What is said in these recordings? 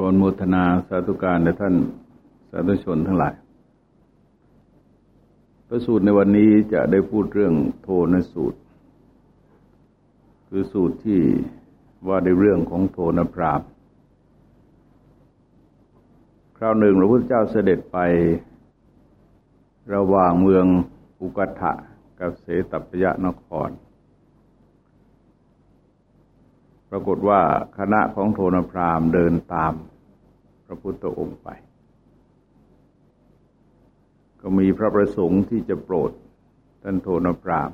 ขอนโมทนาสาธุการและท่านสาธุชนทั้งหลาย พระสูตรในวันนี้จะได้พูดเรื่องโทนสูตร คือสูตรที่ว่าในเรื่องของโทนพรามคราวหนึ่งพระพุทธเจ้าเสด็จไประหว่างเมืองอุกัฏะกับเสตปยะนคร ปรากฏว่าคณะของโทนพรามเดินตามพระพุทธองค์ไป ก็มีพระประสงค์ที่จะโปรดท่านโทนพราม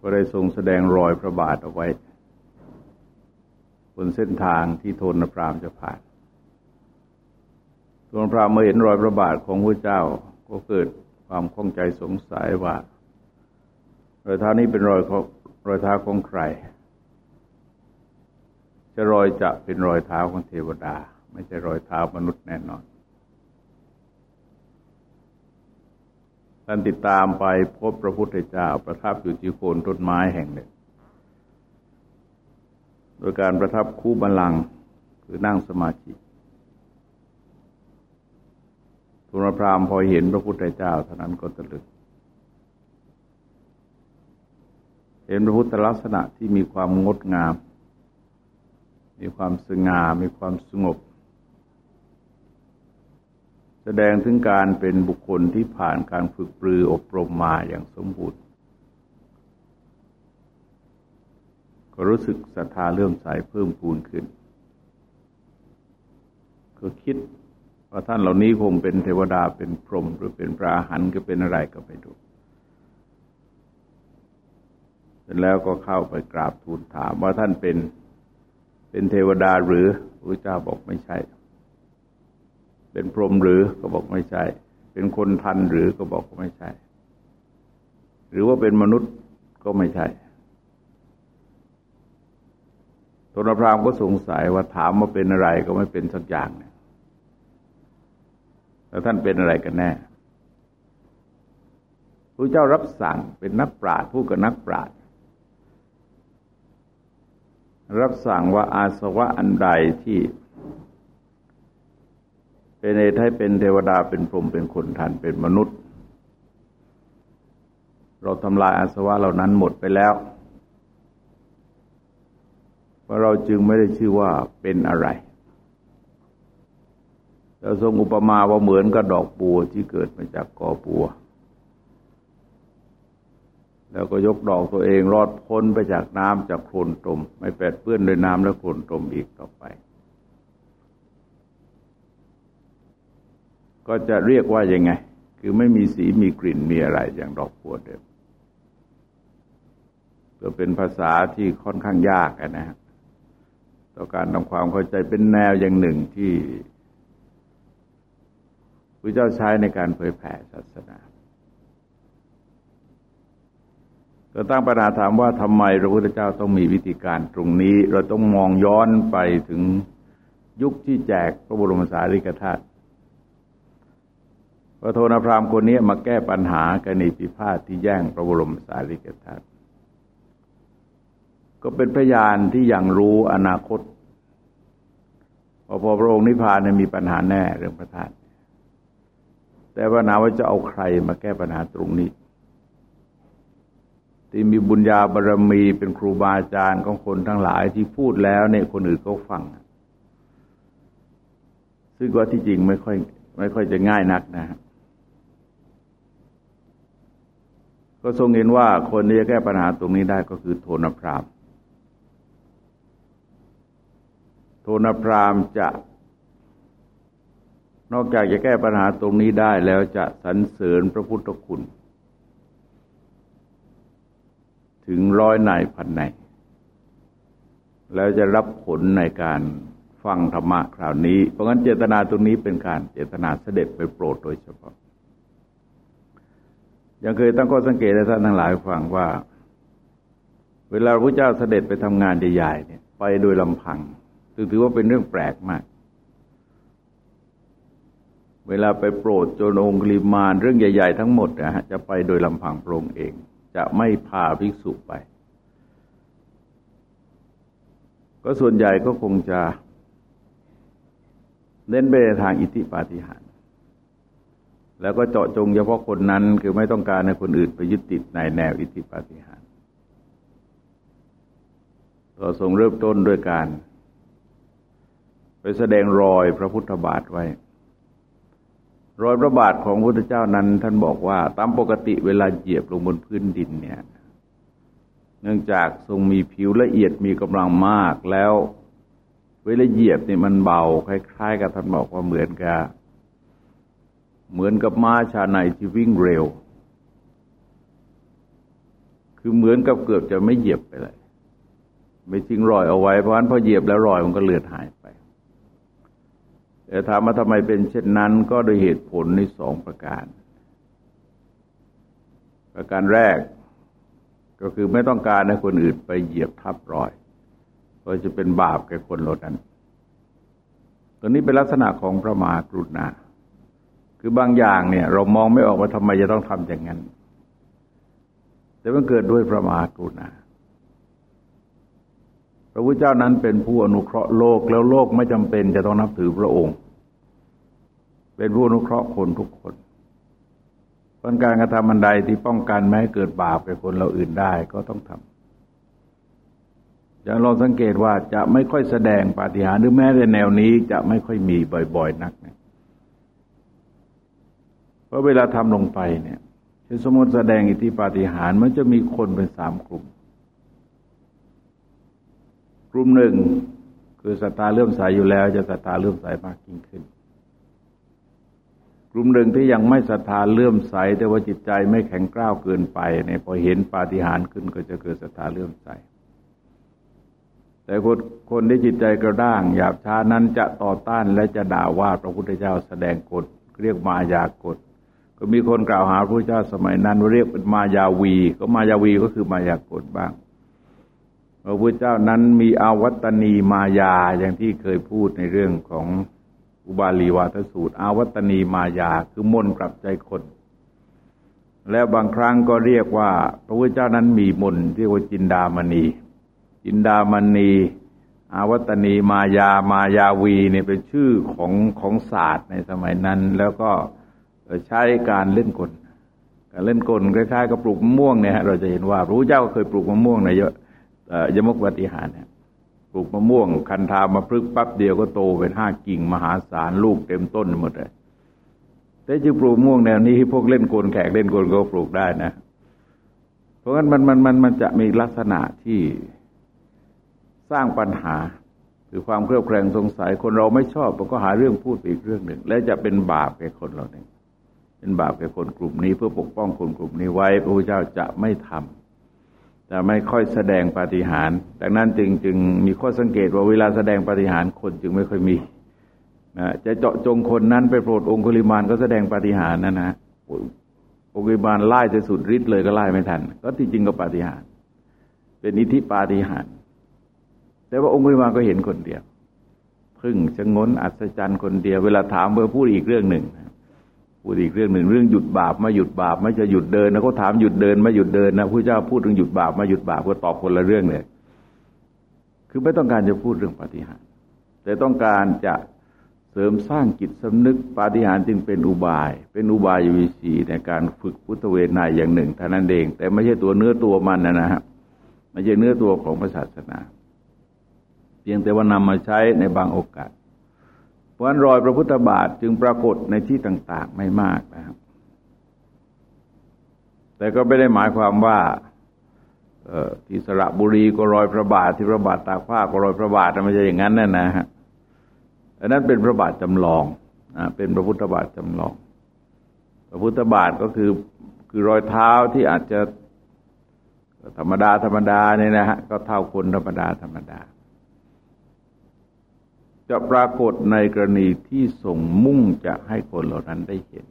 ก็ได้ทรงแสดงรอยพระบาทเอาไว้ บนเส้นทางที่โทนพรามจะผ่านโทนพรามเมื่อเห็นรอยพระบาทของพระเจ้าก็เกิดความข้องใจสงสัยว่า รอยเท้านี้เป็นรอยของ รอยเท้าของใคร จะรอยจะเป็นรอยเท้าของเทวดา ไม่ใช่รอยเท้ามนุษย์แน่นอน ท่านติดตามไปพบพระพุทธเจ้าประทับอยู่ที่โคนต้นไม้แห่งหนึ่ง โดยการประทับคู่บัลลังก์คือนั่งสมาธิทุนพรามพอเห็นพระพุทธเจ้าเท่านั้นก็ตะลึง เห็นพระพุทธลักษณะที่มีความงดงาม มีความสง่ามีความสงบ แสดงถึงการเป็นบุคคลที่ผ่านการฝึกปรืออบรมมาอย่างสมบูรณ์ ก็รู้สึกศรัทธาเลื่อมใสเพิ่มพูนขึ้น ก็คิดว่าท่านเหล่านี้คงเป็นเทวดาเป็นพรหมหรือเป็นพระอรหันต์ก็เป็นอะไรก็ไปดู เสร็จแล้วก็เข้าไปกราบทูลถามว่าท่านเป็นเป็นเทวดาหรือพระเจ้าบอกไม่ใช่ เป็นพรหมหรือก็บอกไม่ใช่ เป็นคนทันหรือก็บอกไม่ใช่ หรือว่าเป็นมนุษย์ก็ไม่ใช่ตนพรามก็สงสัยว่าถามว่าเป็นอะไรก็ไม่เป็นสักอย่างเนี่ยแล้วท่านเป็นอะไรกันแน่พระเจ้ารับสั่งเป็นนักปราชญ์ผู้กับนักปราชญ์ รับสั่งว่าอาสวะอันใดที่ เป็นเอให้เป็นเทวดาเป็นพรหมเป็นคนทันเป็นมนุษย์ เราทำลายอาสวะเหล่านั้นหมดไปแล้วเพราะเราจึงไม่ได้ชื่อว่าเป็นอะไรเราทรงอุปมาว่าเหมือนกับดอกบัวที่เกิดมาจากกอบัว แล้วก็ยกดอกตัวเองรอดพ้นไปจากน้ำจากโคลนตม ไม่แปดเปื้อนด้วยน้ำและโคลนตมอีกต่อไป ก็จะเรียกว่ายังไง คือไม่มีสีมีกลิ่นมีอะไรอย่างดอกบัวเดิมก็เป็นภาษาที่ค่อนข้างยากนะฮะต่อการทำความเข้าใจเป็นแนวอย่างหนึ่งที่พระเจ้าใช้ในการเผยแผ่ศาสนา เราตั้งปัญหาถามว่าทำไมพระพุทธเจ้าต้องมีวิธีการตรงนี้ เราต้องมองย้อนไปถึงยุคที่แจกพระบรมสารีริกธาตุพระโทนพรามคนนี้มาแก้ปัญหากรณีพิพาทที่แย่งพระบรมสารีริกธาตุก็เป็นพยานที่ยังรู้อนาคตพอพอพระองค์นิพพานมีปัญหาแน่เรื่องพระธาตุแต่ปัญหาว่าจะเอาใครมาแก้ปัญหาตรงนี้ ที่มีบุญญาบารรมีเป็นครูบาอาจารย์ของคนทั้งหลายที่พูดแล้วเนี่ยคนอื่นเขาฟัง ซึ่งว่าที่จริงไม่ค่อยไม่ค่อยจะง่ายนักนะฮะก็ทรงเห็นว่าคนที่จะแก้ปัญหาตรงนี้ได้ก็คือโทนพรามโทนพรามจะนอกจากจะแก้ปัญหาตรงนี้ได้แล้วจะสรรเสริญพระพุทธคุณ ถึงร้อยในพันในแล้วจะรับผลในการฟังธรรมะคราวนี้ เพราะงั้นเจตนาตรงนี้เป็นการเจตนาเสด็จไปโปรดโดยเฉพาะ ยังเคยตั้งข้อสังเกตให้ท่านทั้งหลายฟังว่า เวลาพระเจ้าเสด็จไปทำงานใหญ่ๆเนี่ย ไปโดยลำพังถือว่าเป็นเรื่องแปลกมาก เวลาไปโปรดโจนองค์ลิมานเรื่องใหญ่ ๆ ทั้งหมดนะฮะจะไปโดยลำพังพระองค์เอง จะไม่พาภิกษุไป ก็ส่วนใหญ่ก็คงจะเน้นไปในทางอิทธิปาฏิหาริย์แล้วก็เจาะจงเฉพาะคนนั้นคือไม่ต้องการให้คนอื่นไปยึดติดในแนวอิทธิปาฏิหาริย์เราทรงเริ่มต้นด้วยการ ไปแสดงรอยพระพุทธบาทไว้ รอยพระบาทของพระพุทธเจ้านั้น ท่านบอกว่า ตามปกติเวลาเหยียบลงบนพื้นดินเนี่ย เนื่องจากทรงมีผิวละเอียดมีกำลังมากแล้ว เวลาเหยียบเนี่ยมันเบาคล้าย ๆ กับท่านบอกว่าเหมือนกับเหมือนกับม้าชาในที่วิ่งเร็ว คือเหมือนกับเกือบจะไม่เหยียบไปเลย ไม่ทิ้งรอยเอาไว้เพราะฉะนั้นพอเหยียบแล้วรอยมันก็เลือดหายไป แต่ถามว่าทำไมเป็นเช่นนั้นก็โดยเหตุผลในสองประการ ประการแรกก็คือไม่ต้องการให้คนอื่นไปเหยียบทับรอยก็จะเป็นบาปแก่คนเหล่านั้นตัวนี้เป็นลักษณะของพระมหากรุณา คือบางอย่างเนี่ย เรามองไม่ออกว่าทำไมจะต้องทำอย่างนั้น แต่มันเกิดด้วยพระมหากรุณา ระพุทธเจ้านั้นเป็นผู้อนุเคราะห์โลกแล้วโลกไม่จำเป็นจะต้องนับถือพระองค์ เป็นผู้อนุเคราะห์คนทุกคนเพราะการกระทำอันใดที่ป้องกันไม่ให้เกิดบาปแก่คนเราอื่นได้ก็ต้องทำจะลองสังเกตว่าจะไม่ค่อยแสดงปาฏิหาริย์หรือแม้แต่แนวนี้จะไม่ค่อยมีบ่อย ๆ นักนะเพราะเวลาทำลงไปเนี่ยเช่นสมมติแสดงอิทธิปาฏิหาริย์มันจะมีคนเป็นสามกลุ่ม ลุ่มหนึ่ง คือศรัทธาเลื่อมใสยอยู่แล้ว จะศรัทธาเลื่อมใสมากยิ่งขึ้น กลุ่มหนึ่งที่ยังไม่ศรัทธาเลื่อมใส แต่ว่าจิตใจไม่แข็งกร้าวเกินไปเนี่ยพอเห็นปาฏิหาริย์ขึ้นก็จะเกิดศรัทธาเลื่อมใส แต่คนคนที่จิตใจกระด้างหยาบช้านั้นจะต่อต้านและจะด่าว่าพระพุทธเจ้าแสดงกฎเรียกมายากฎก็มีคนกล่าวหาพระพุทธเจ้าสมัยนั้นเรียกเป็นมายาวี ก็มายาวีก็คือมายากฎบ้าง พระพุทธเจ้านั้นมีอาวัตนีมายาอย่างที่เคยพูดในเรื่องของอุบาลีวาทสูตร อาวัตนีมายาคือมนกลับใจคน แล้วบางครั้งก็เรียกว่า พระพุทธเจ้านั้นมีมนที่ว่าจินดามณี จินดามณีอาวัตนีมายามายาวีเนี่ยเป็นชื่อของของศาสตร์ในสมัยนั้น แล้วก็ใช้การเล่นกลการเล่นกลคล้ายๆกับปลูกมะม่วงเนี่ยเราจะเห็นว่าพระเจ้าเคยปลูกมะม่วงในยอะ ยมกปฏิหารเนี่ยปลูกมะม่วง คันธามาพลึกปั๊บเดียวก็โตเป็นห้ากิ่งมหาศาลลูกเต็มต้นหมดเลยแต่จึงปลูกม่วงแนวนี้พวกเล่นกลแขกเล่นกลก็ปลูกได้นะ เพราะงั้นมันมันมันมันจะมีลักษณะที่สร้างปัญหา คือความเครียดแคลงสงสัยคนเราไม่ชอบเราก็หาเรื่องพูดอีกเรื่องหนึ่ง และจะเป็นบาปแก่คนเราเองเป็นบาปแก่คนกลุ่มนี้เพื่อปกป้องคนกลุ่มนี้ไว้พระพุทธเจ้าจะไม่ทำ จะไม่ค่อยแสดงปาฏิหาริย์ดังนั้นจึงจึงมีข้อสังเกตว่าเวลาแสดงปาฏิหาริย์คนจึงไม่ค่อยมีนะจะเจาะจงคนนั้นไปโปรดองคุลิมานก็แสดงปาฏิหาริย์นะนะองคุลิมานไล่จะสุดฤทธิ์เลยก็ไล่ไม่ทัน ก็ที่จริงก็ปาฏิหาริย์เป็นอิทธิปาฏิหาริย์แต่ว่าองคุลิมาก็เห็นคนเดียว พึ่งชะงนอัศจรรย์คนเดียว เวลาถามเบอร์พูดอีกเรื่องหนึ่ง พูดอีกเรื่องหนึ่งเรื่องหยุดบาปมาหยุดบาปไม่จะหยุดเดินนะเขาถามหยุดเดินมาหยุดเดินนะผู้เจ้าพูดถึงหยุดบาปมาหยุดบาปก็ตอบคนละเรื่องเลยคือไม่ต้องการจะพูดเรื่องปฏิหารแต่ต้องการจะเสริมสร้างจิตสำนึกปาฏิหาริย์จึงเป็นอุบาย เป็นอุบายวิสีในการฝึกพุทธเวทนายอย่างหนึ่งเท่านั้นเอง แต่ไม่ใช่ตัวเนื้อตัวมันนะนะฮะไม่ใช่เนื้อตัวของศาสนา เพียงแต่ว่านำมาใช้ในบางโอกาส เพราะนั้นรอยพระพุทธบาทจึงปรากฏในที่ต่าง ๆ ไม่มากนะครับแต่ก็ไม่ได้หมายความว่าที่สระบุรีก็รอยพระบาทที่พระบาทตากผ้าก็รอยพระบาทไม่ใช่อย่างนั้นนะนะฮะอันนั้นเป็นพระบาทจำลองเป็นพระพุทธบาทจำลอง พระพุทธบาทก็คือคือรอยเท้าที่อาจจะธรรมดาธรรมดาเนี่ยนะฮะก็เท่าคนธรรมดาธรรมดา จะปรากฏในกรณีที่ส่งมุ่งจะให้คนเหล่านั้นได้เห็น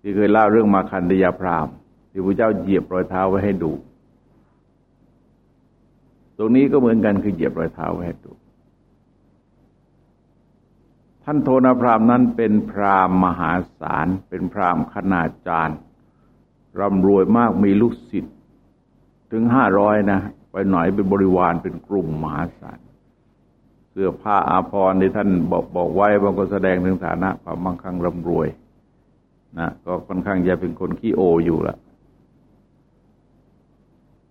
ที่เคยเล่าเรื่องมาคันธยาพรามที่พระเจ้าเหยียบรอยเท้าไว้ให้ดู ตรงนี้ก็เหมือนกันคือเหยียบรอยเท้าไว้ให้ดู ท่านโทนพรามนั้นเป็นพรามมหาศาล เป็นพรามขนาดจารย์ร่ำรวยมากมีลูกศิษย์ถึงห้าร้อยนะ ไปหน่อยเป็นบริวารเป็นกลุ่มมหาศาล เสื้อผ้าอาภรณ์ที่ท่านบอกบอกไว้บางคนแสดงถึงฐานะความมั่งคั่งร่ำรวยนะก็ค่อนข้างจะเป็นคนขี้โออยู่ละ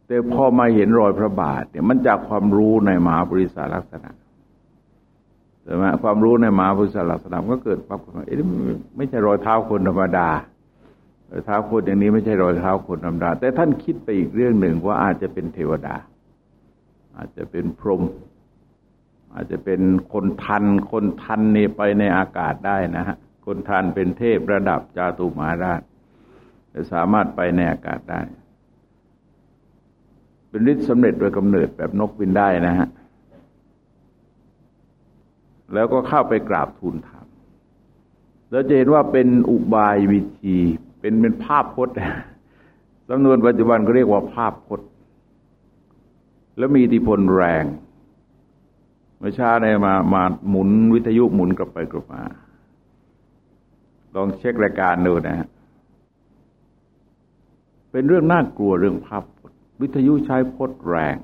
แต่พอมาเห็นรอยพระบาทเนี่ยมันจากความรู้ในมหาบริษัทลักษณะใช่ไหมความรู้ในมหาบริษัทลักษณะก็เกิดปั๊บขึ้นมาเอ๊ะไม่ใช่รอยเท้าคนธรรมดารอยเท้าคนอย่างนี้ไม่ใช่รอยเท้าคนธรรมดา แต่ท่านคิดไปอีกเรื่องหนึ่งว่าอาจจะเป็นเทวดา อาจจะเป็นพรหม อาจจะเป็นคนทัน คนทันนี่ไปในอากาศได้นะฮะ คนทันเป็นเทพระดับจาตุมาราชจะสามารถไปในอากาศได้ เป็นฤทธิ์สำเร็จโดยกำเนิดแบบนกบินได้นะฮะ แล้วก็เข้าไปกราบทูลถาม แล้วจะเห็นว่าเป็นอุบายวิธี เป็นเป็นภาพพจน์สำนวนปัจจุบันก็เรียกว่าภาพพจน์ แล้วมีอิทธิพลแรง เมื่อช้าเนี่ยมามาหมุนวิทยุหมุนกลับไปกลับมา ลองเช็ครายการดูนะฮะเป็นเรื่องน่ากลัวเรื่องภาพวิทยุใช้พจน์แรง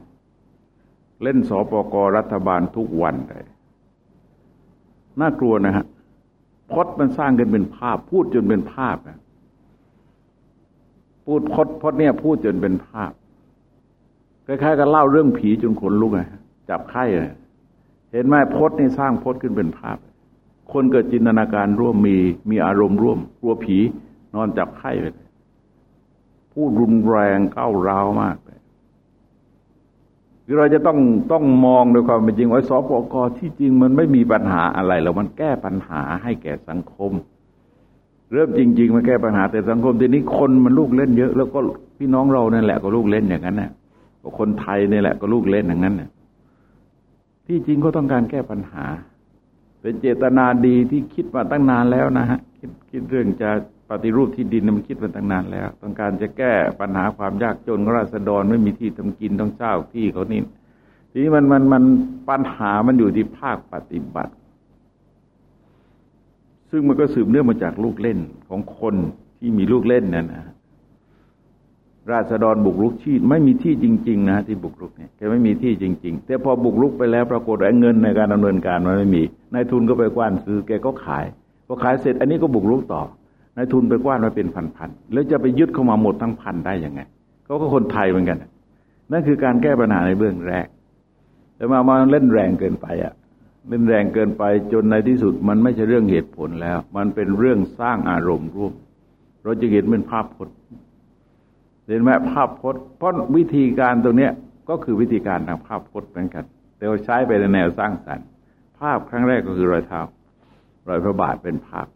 เล่นสปกรัฐบาลทุกวันเลยน่ากลัวนะฮะพจน์มันสร้างกันเป็นภาพ พูดจนเป็นภาพนะพูดพจน์พจน์เนี่ย พูดจนเป็นภาพคล้ายๆกับเล่าเรื่องผีจนขนลุกไงจับไข้เลย ห็นไหมพจน์นี่สร้างพจน์ขึ้นเป็นภาพ คนเกิดจินตนาการร่วมมีมีอารมณ์ร่วมกลัวผีนอนจับไข้ไปพูดรุนแรงก้าวร้าวมากเลยคือเราจะต้องต้องมองด้วยความเป็นจริงว่าสปกที่จริงมันไม่มีปัญหาอะไรแล้วมันแก้ปัญหาให้แก่สังคม เริ่มจริง ๆมาแก้ปัญหาแต่สังคมทีนี้คนมันลูกเล่นเยอะ แล้วก็พี่น้องเราเนี่ยแหละก็ลูกเล่นอย่างนั้นน่ะคนไทยเนี่ยแหละก็ลูกเล่นอย่างนั้นน่ะ ที่จริงเขาต้องการแก้ปัญหา เป็นเจตนาดีที่คิดมาตั้งนานแล้วนะฮะคิดคิดเรื่องจะปฏิรูปที่ดินมันคิดมาตั้งนานแล้ว ต้องการจะแก้ปัญหาความยากจนของราษฎรไม่มีที่ทำกินต้องเช่าที่เขานี่ทีนี้มันมันมันปัญหามันอยู่ที่ภาคปฏิบัติ ซึ่งมันก็สืบเนื่องมาจากลูกเล่นของคนที่มีลูกเล่นนั่นนะ ราษฎรบุกรุกที่ไม่มีที่จริง ๆ นะที่บุกรุกเนี่ยแกไม่มีที่จริง ๆ แต่พอบุกรุกไปแล้วปรากฏว่าเงินในการดำเนินการมันไม่มีนายทุนก็ไปกว้านซื้อแกก็ขายพอขายเสร็จ อันนี้ก็บุกรุกต่อนายทุนไปกว้านมาเป็นพันๆแล้วจะไปยึดเข้ามาหมดทั้งพันได้ยังไงเขาก็คนไทยเหมือนกันนั่นคือการแก้ปัญหาในเบื้องแรก แต่มามาเล่นแรงเกินไปอะเล่นแรงเกินไปจนในที่สุดมันไม่ใช่เรื่องเหตุผลแล้ว มันเป็นเรื่องสร้างอารมณ์ร่วม เราจะเห็นเป็นภาพพจน์ เห็นไหมภาพพจน์เพราะวิธีการตรงเนี้ยก็คือวิธีการทางภาพพจน์เหมือนกันแต่ว่าใช้ไปในแนวสร้างสรรค์ ภาพครั้งแรกก็คือรอยเท้ารอยพระบาทเป็นภาพ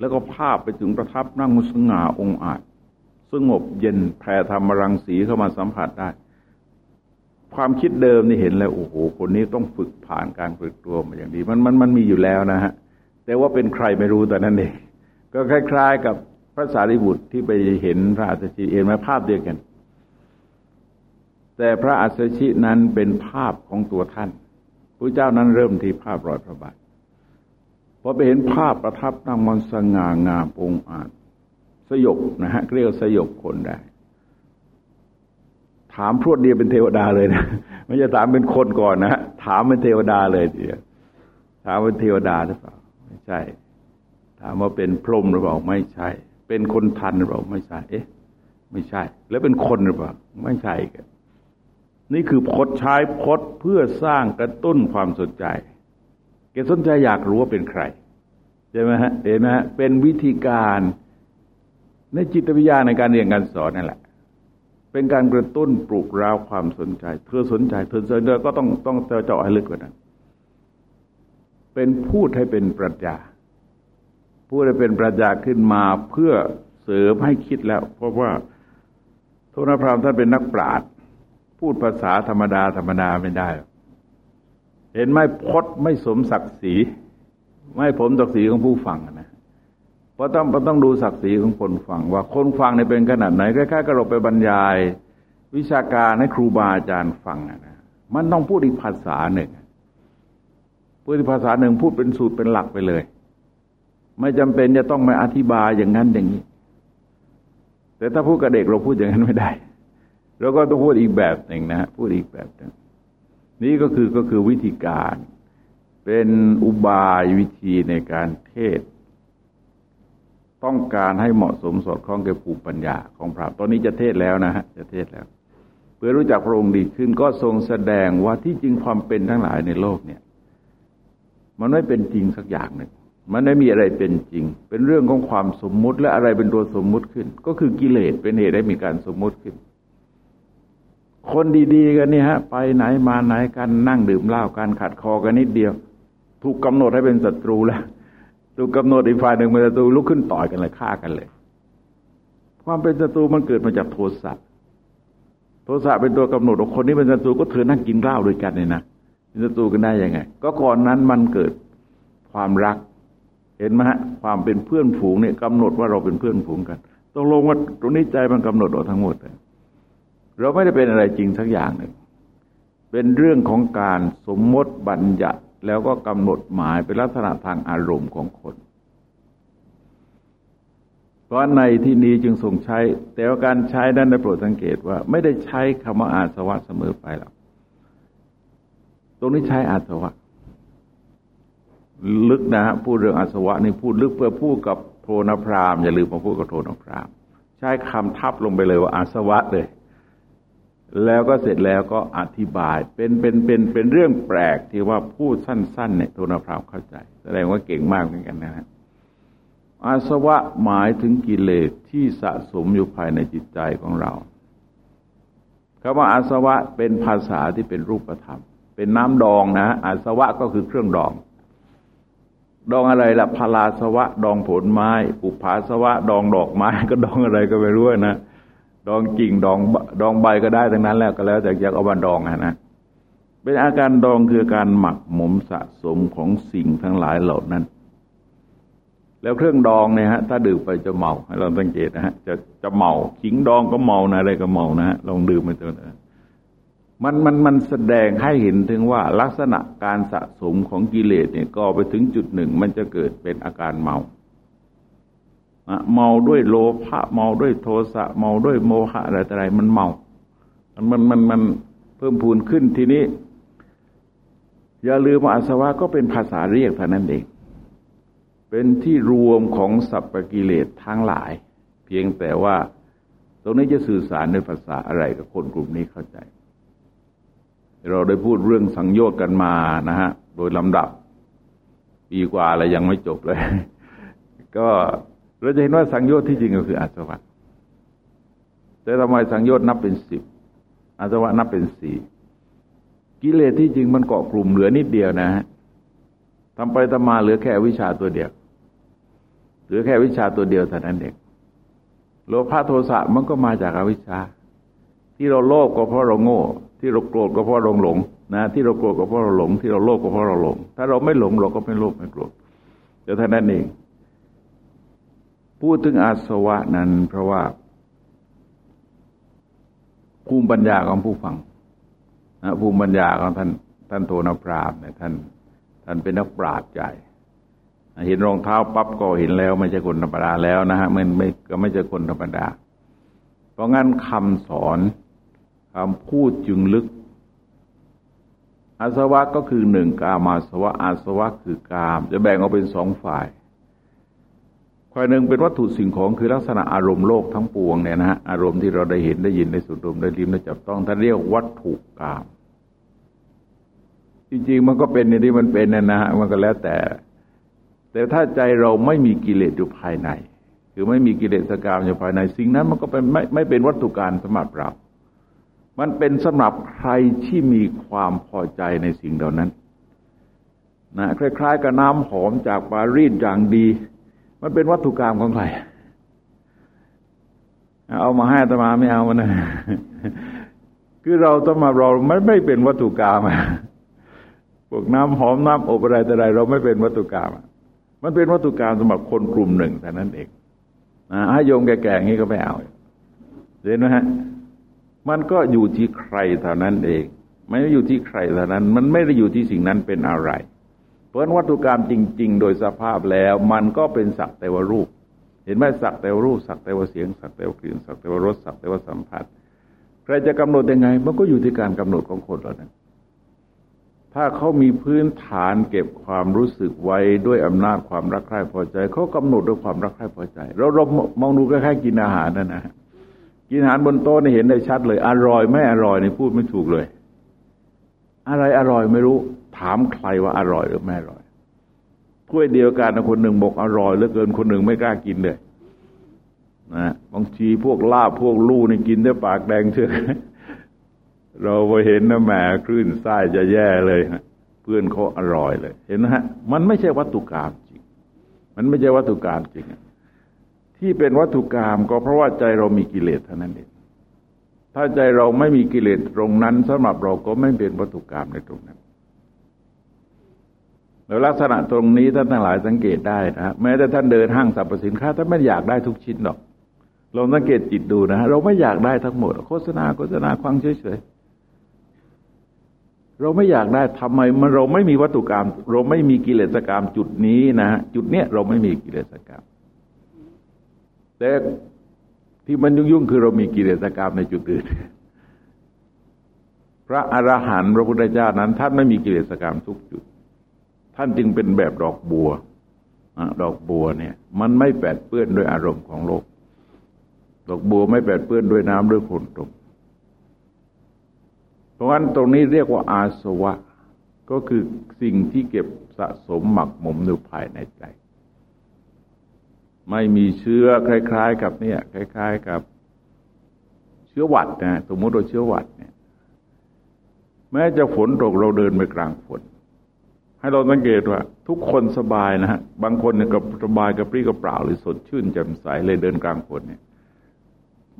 แล้วก็ภาพไปถึงประทับนั่งมุสง่าองอาจสงบเย็นแผ่ธรรมรังสีเข้ามาสัมผัสได้ ความคิดเดิมนี่เห็นแล้วโอ้โหคนนี้ต้องฝึกผ่านการฝึกตัวมาอย่างดี มันมันมันมีอยู่แล้วนะฮะแต่ว่าเป็นใครไม่รู้แต่นั้นเองก็คล้าย ๆ กับ พระสารีบุตรที่ไปเห็นพระอัสสชิเห็นไหมภาพเดียวกัน แต่พระอัสสชินั้นเป็นภาพของตัวท่านพระเจ้านั้นเริ่มที่ภาพรอยพระบาทพอไปเห็นภาพประทับนั่งมันสง่างามองอาจสยบนะฮะเรียกสยบคนได้ ถามพรวดเดียวเป็นเทวดาเลยนะไม่จะถามเป็นคนก่อนนะถามเป็นเทวดาเลยเดียวถามเป็นเทวดาหรือเปล่า ไม่ใช่ ถามว่าเป็นพรหมหรือเปล่าไม่ใช่ เป็นคนทันหรือเปล่าไม่ใช่ เอ๊ะ ไม่ใช่ แล้วเป็นคนหรือเปล่าไม่ใช่กันนี่คือพดใช้พดเพื่อสร้างกระตุ้นความสนใจแกสนใจอยากรู้ว่าเป็นใครใช่ไหมฮะเห็นไหมฮะเป็นวิธีการในจิตวิทยาในการเรียนการสอนนั่นแหละ เป็นการกระตุ้นปลุกร้าวความสนใจ เธอสนใจ เธอสนใจก็ต้องต้องเจาะให้ลึกกว่านั้นเป็นพูดให้เป็นปรัชญา พูดให้เป็นปรัชญาขึ้นมาเพื่อเสริมให้คิดแล้ว เพราะว่าโทนพรามท่านเป็นนักปราชญ์พูดภาษาธรรมดาธรรมดาไม่ได้ เห็นไหมพดไม่สมศักดิ์ศรี ไม่ผมศักดิ์ศรีของผู้ฟังนะเพราะต้องต้องดูศักดิ์ศรีของคนฟัง ว่าคนฟังในเป็นขนาดไหนคล้ายๆกับเราไปบรรยาย วิชาการให้ครูบาอาจารย์ฟังนะมันต้องพูดอีกภาษาหนึ่งพูดอีกภาษาหนึ่งพูดเป็นสูตรเป็นหลักไปเลย ไม่จำเป็นจะต้องมาอธิบายอย่างนั้นอย่างนี้ แต่ถ้าพูดกับเด็กเราพูดอย่างนั้นไม่ได้ เราก็ต้องพูดอีกแบบหนึ่งนะพูดอีกแบบหนึ่งนี่ก็คือก็คือวิธีการ เป็นอุบายวิธีในการเทศ ต้องการให้เหมาะสมสอดคล้องกับภูมิปัญญาของพระตอนนี้จะเทศแล้วนะฮะจะเทศแล้ว เพื่อรู้จักพระองค์ดีขึ้นก็ทรงแสดงว่าที่จริงความเป็นทั้งหลายในโลกเนี่ย มันไม่เป็นจริงสักอย่างหนึ่ง มันไม่มีอะไรเป็นจริง เป็นเรื่องของความสมมุติและอะไรเป็นตัวสมมุติขึ้น ก็คือกิเลสเป็นเหตุให้มีการสมมุติขึ้น คนดีๆกันนี่ฮะ ไปไหนมาไหนกันนั่งดื่มเหล้ากันขัดคอกันนิดเดียว ถูกกำหนดให้เป็นศัตรูแล้วถูกกำหนดอีกฝ่ายหนึ่งเป็นศัตรูลุกขึ้นต่อยกันเลยฆ่ากันเลย ความเป็นศัตรูมันเกิดมาจากโทสะโทสะเป็นตัวกำหนดว่าคนนี้เป็นศัตรูก็เธอนั่งกินเหล้าด้วยกันเนี่ยนะเป็นศัตรูกันได้ยังไง ก็ก่อนนั้นมันเกิดความรัก เห็นไหมฮะความเป็นเพื่อนฝูงเนี่ยกำหนดว่าเราเป็นเพื่อนฝูงกันต้องลงว่าตรงนี้ใจมันกำหนดเราทั้งหมดเลยเราไม่ได้เป็นอะไรจริงสักอย่างหนึ่งเป็นเรื่องของการสมมติบัญญัติแล้วก็กำหนดหมายเป็นลักษณะทางอารมณ์ของคน เพราะในที่นี้จึงทรงใช้ แต่ว่าการใช้นั้นได้โปรดสังเกตว่า ไม่ได้ใช้คำว่าอาสวะเสมอไปหรอกตรงนี้ใช้อาสวะ ลึกนะฮะพูดเรื่องอาสวะนี่พูดลึกเพื่อพูดกับโทนพรามอย่าลืมมาพูดกับโทนพรามใช้คำทับลงไปเลยว่าอาสวะเลย แล้วก็เสร็จแล้วก็อธิบายเป็นเป็นเป็นเป็นเรื่องแปลกที่ว่าพูดสั้นๆเนี่ยโทนพรามเข้าใจ แสดงว่าเก่งมากเหมือนกันนะฮะอาสวะหมายถึงกิเลสที่สะสมอยู่ภายในจิตใจของเราคำว่าอาสวะเป็นภาษาที่เป็นรูปธรรม เป็นน้ำดองนะอาสวะก็คือเครื่องดอง ดองอะไรละพาราสวะ ดองผลไม้ อุภาสวะ ดองดอกไม้ ก็ดองอะไรก็ไม่รู้นะดองกิ่งดองดองใบก็ได้ทั้งนั้นแล้วก็แล้วแต่อยากเอามาดองนะเป็นอาการดองคือการหมักหมมสะสมของสิ่งทั้งหลายเหล่านั้น แล้วเครื่องดองเนี่ยฮะ ถ้าดื่มไปจะเมาให้เราสังเกตนะฮะจะจะเมาขิงดองก็เมานะอะไรก็เมานะฮะลองดื่มไปเถอะ มันมันมันแสดงให้เห็นถึงว่าลักษณะการสะสมของกิเลสเนี่ยก็ไปถึงจุดหนึ่ง มันจะเกิดเป็นอาการเมา เมาด้วยโลภะเมาด้วยโทสะเมาด้วยโมหะอะไรต่ออะไรมันเมา มันมันมันเพิ่มพูนขึ้นทีนี้ อย่าลืมอาสวะก็เป็นภาษาเรียกเท่านั้นเอง เป็นที่รวมของสัพพกิเลสทั้งหลาย เพียงแต่ว่า ตรงนี้จะสื่อสารในภาษาอะไรกับคนกลุ่มนี้เข้าใจ เราได้พูดเรื่องสังโยชน์กันมานะฮะ โดยลำดับ ปีกว่าแล้วยังไม่จบเลย ก็เราจะเห็นว่าสังโยชน์ที่จริงก็คืออาสวะแต่ทำไมสังโยชน์นับเป็นสิบอาสวะนับเป็นสี่กิเลสที่จริงมันเกาะกลุ่มเหลือนิดเดียวนะฮะทำไปทำมาเหลือแค่วิชาตัวเดียว เหลือแค่วิชาตัวเดียวเท่านั้นเองโลภะโทสะมันก็มาจากอวิชชา ที่เราโลภก็เพราะเราโง่ ที่เราโกรธก็เพราะเราหลงนะที่เราโกรธก็เพราะเราหลง ที่เราโลภก็เพราะเราหลง ถ้าเราไม่หลงเราก็ไม่โลภไม่โกรธแต่ท่านั้นเองพูดถึงอาสวะนั้น เพราะว่าภูมิปัญญาของผู้ฟังนะภูมิปัญญาของท่านท่านโทนปราบเนี่ยท่าน ท่านเป็นนักปราชญ์ใหญ่เห็นรองเท้าปั๊บก็เห็นแล้วไม่ใช่คนธรรมดาแล้วนะฮะมันไม่ก็ไม่ใช่คนธรรมดา เพราะงั้นคำสอน คำพูดจึงลึก อาสวะก็คือหนึ่งกามาสวะ อาสวะคือกาม จะแบ่งออกเป็นสองฝ่ายฝ่ายหนึ่งเป็นวัตถุสิ่งของคือลักษณะอารมณ์โลกทั้งปวงเนี่ยนะฮะอารมณ์ที่เราได้เห็นได้ยินได้สุดลมได้ลิ้มได้จับต้องท่านเรียกวัตถุกาม จริงๆมันก็เป็นในที่มันเป็นนะฮะมันก็แล้วแต่ แต่ถ้าใจเราไม่มีกิเลสอยู่ภายใน คือไม่มีกิเลสกรรมอยู่ภายใน สิ่งนั้นมันก็เป็นไม่ไม่เป็นวัตถุการสำหรับเรา มันเป็นสำหรับใครที่มีความพอใจในสิ่งเหล่านั้นนะคล้ายๆกับน้ำหอมจากปารีสอย่างดี มันเป็นวัตถุกรรมของใคร เอามาให้ตมาไม่เอามันนะคือเราต้องมาเราไม่ไม่เป็นวัตถุกรรมพวกน้ำหอมน้ำอบอะไรแต่ใดเราไม่เป็นวัตถุกรรมมันเป็นวัตถุกรรมสำหรับคนกลุ่มหนึ่งแต่นั้นเองนะให้โยมแก่ๆงี้ก็ไม่เอาเห็นไหมฮะ มันก็อยู่ที่ใครเท่านั้นเอง ไม่ได้อยู่ที่ใครเท่านั้น มันไม่ได้อยู่ที่สิ่งนั้นเป็นอะไร เพราะวัตถุกรรมจริง ๆ โดยสภาพแล้ว มันก็เป็นสักแต่ว่ารูป เห็นไหมสักแต่ว่ารูป สักแต่ว่าเสียง สักแต่ว่ากลิ่นสักแต่ว่ารสสักแต่ว่าสัมผัสใครจะกำหนดยังไง มันก็อยู่ที่การกำหนดของคนเหล่านั้น ถ้าเขามีพื้นฐานเก็บความรู้สึกไว้ด้วยอำนาจความรักใคร่พอใจเขากำหนดด้วยความรักใคร่พอใจ เราเรามองดูแค่กินอาหารนั่นนะ กินอาหารบนโต๊ะนี่เห็นได้ชัดเลย อร่อยไม่อร่อยนี่พูดไม่ถูกเลย อะไรอร่อยไม่รู้ ถามใครว่าอร่อยหรือไม่อร่อยถ้วยเดียวกันคนหนึ่งบอกอร่อยเหลือเกินคนหนึ่งไม่กล้ากินเลยนะบางทีพวกลาบพวกลู่นี่กินได้ปากแดงเชื่อเราไปเห็นนะแหมคลื่นไส้จะแย่เลยฮะเพื่อนเขาอร่อยเลย เห็นไหมฮะ มันไม่ใช่วัตถุกรรมจริง มันไม่ใช่วัตถุกรรมจริง ที่เป็นวัตถุกรรมก็เพราะว่าใจเรามีกิเลสเท่านั้นเองถ้าใจเราไม่มีกิเลสตรงนั้นสำหรับเราก็ไม่เป็นวัตถุกรรมในตรงนั้นแล้วลักษณะตรงนี้ท่านทั้งหลายสังเกตได้นะแม้แต่ท่านเดินห้างสรรพสินค้าท่านไม่อยากได้ทุกชิ้นหรอกลองสังเกตจิตดูนะฮะเราไม่อยากได้ทั้งหมด โฆษณาโฆษณาควังเฉยๆเราไม่อยากได้ทำไมมันเราไม่มีวัตถุกรรม เราไม่มีกิเลสกรรมจุดนี้นะฮะจุดเนี้ยเราไม่มีกิเลสกรรม แต่ที่มันยุ่งๆคือเรามีกิเลสกรรมในจุดอื่นพระอรหันต์พระพุทธเจ้านั้น ท่านไม่มีกิเลสกรรมทุกจุด ท่านจึงเป็นแบบดอกบัวดอกบัวเนี่ย มันไม่แปดเปื้อนด้วยอารมณ์ของโลก ดอกบัวไม่แปดเปื้อนด้วยน้ำด้วยฝนตกเพราะฉะนั้นตรงนี้เรียกว่าอาสวะ ก็คือสิ่งที่เก็บสะสมหมักหมมอยู่ภายในใจ ไม่มีเชื้อคล้าย ๆ กับเนี่ย คล้าย ๆ กับเชื้อหวัดนะสมมติเราเชื้อหวัดเนี่ยแม้จะฝนตกเราเดินไปกลางฝน ให้เราสังเกตว่า ทุกคนสบายนะฮะบางคนเนี่ยกับสบายกับปรี้กับเปล่าหรือสดชื่นแจ่มใสเลยเดินกลางฝนเนี่ย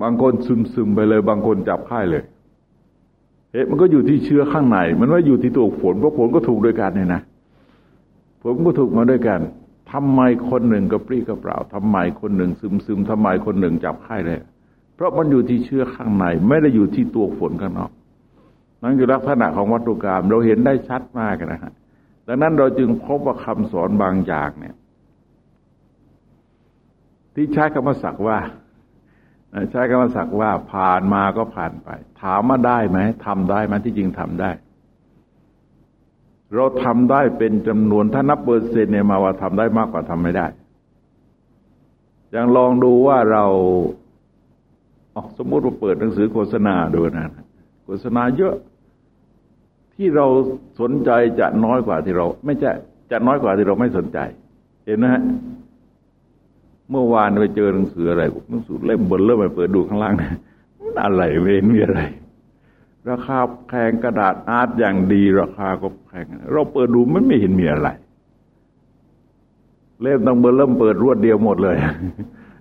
บางคนซึมซึมไปเลย บางคนจับไข้เลยเหตุมันก็อยู่ที่เชื้อข้างใน มันว่าอยู่ที่ตัวฝนเพราะฝนก็ถูกด้วยกันเนี่ยนะฝนก็ถูกมาด้วยกัน ทำไมคนหนึ่งกระปรี้กระเปล่าทำไมคนหนึ่งซึมซึมทำไมคนหนึ่งจับไข้เลย เพราะมันอยู่ที่เชื้อข้างใน ไม่ได้อยู่ที่ตัวฝนข้างนอกนั่นคือลักษณะของวัตถุกรรมเราเห็นได้ชัดมากนะฮะดังนั้นเราจึงพบว่าคำสอนบางอย่างเนี่ย ที่ใช้คำศักว่าใช้คำสักว่าผ่านมาก็ผ่านไป ถามมาได้ไหมทำได้ไหมที่จริงทำได้ เราทำได้เป็นจำนวนถ้านับเปอร์เซ็นต์เนี่ยมาว่าทำได้มากกว่าทำไม่ได้ อย่างลองดูว่าเราสมมติเราเปิดหนังสือโฆษณาดูนะโฆษณาเยอะ ที่เราสนใจจะน้อยกว่าที่เรา ไม่ใช่จะน้อยกว่าที่เราไม่สนใจ เห็นไหมฮะเมื่อวานไปเจอหนังสืออะไรหนังสือเล่มบนเริ่มไปเปิดดูข้างล่างนะอะไรเวนมีอะไร ราคาแพงกระดาษอาร์ตอย่างดีราคาก็แพงเราเปิดดูมันไม่เห็นมีอะไร เล่มตั้งเบอร์เริ่มเปิดรวดเดียวหมดเลย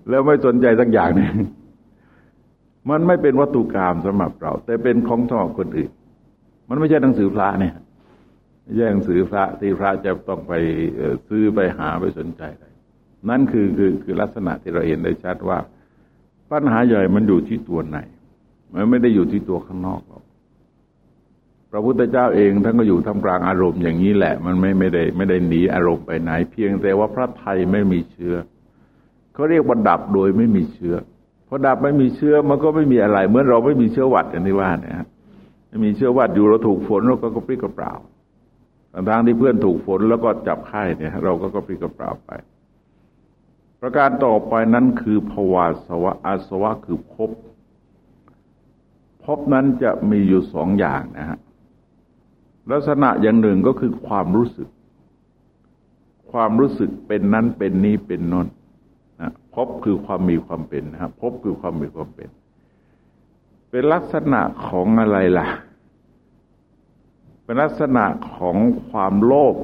แล้วไม่สนใจสักอย่างนึงมันไม่เป็นวัตถุกรรมสำหรับเรา แต่เป็นของทอคนอื่น มันไม่ใช่หนังสือพระเนี่ยไม่ใช่หนังสือพระที่พระจะต้องไปซื้อไปหาไปสนใจอะไรนั่นคือคือคือลักษณะที่เราเห็นได้ชัดว่า ปัญหาใหญ่มันอยู่ที่ตัวไหนมันไม่ได้อยู่ที่ตัวข้างนอกหรอก พระพุทธเจ้าเองท่านก็อยู่ท่ามกลางอารมณ์อย่างนี้แหละ มันไม่ไม่ได้ไม่ได้หนีอารมณ์ไปไหน เพียงแต่ว่าพระไทยไม่มีเชื้อเขาเรียกว่าดับโดยไม่มีเชื้อพอดับไม่มีเชื้อมันก็ไม่มีอะไรเหมือนเราไม่มีเชื้อหวัดอย่างที่ว่าเนี่ยไม่มีเชื้อหวัดอยู่เราถูกฝนเราก็กระปรี้กระเปร่าทางที่เพื่อนถูกฝนแล้วก็จับไข้เนี่ย เราก็กระปรี้กระเปร่าไป ประการต่อไปนั้นคือภวาสวะอาสวะคือภพภพนั้นจะมีอยู่สองอย่างนะฮะ ลักษณะอย่างหนึ่งก็คือความรู้สึก ความรู้สึกเป็นนั้นเป็นนี้เป็นนนนะพบคือความมีความเป็นนะครับพบคือความมีความเป็น เป็นลักษณะของอะไรล่ะ เป็นลักษณะของความโลภ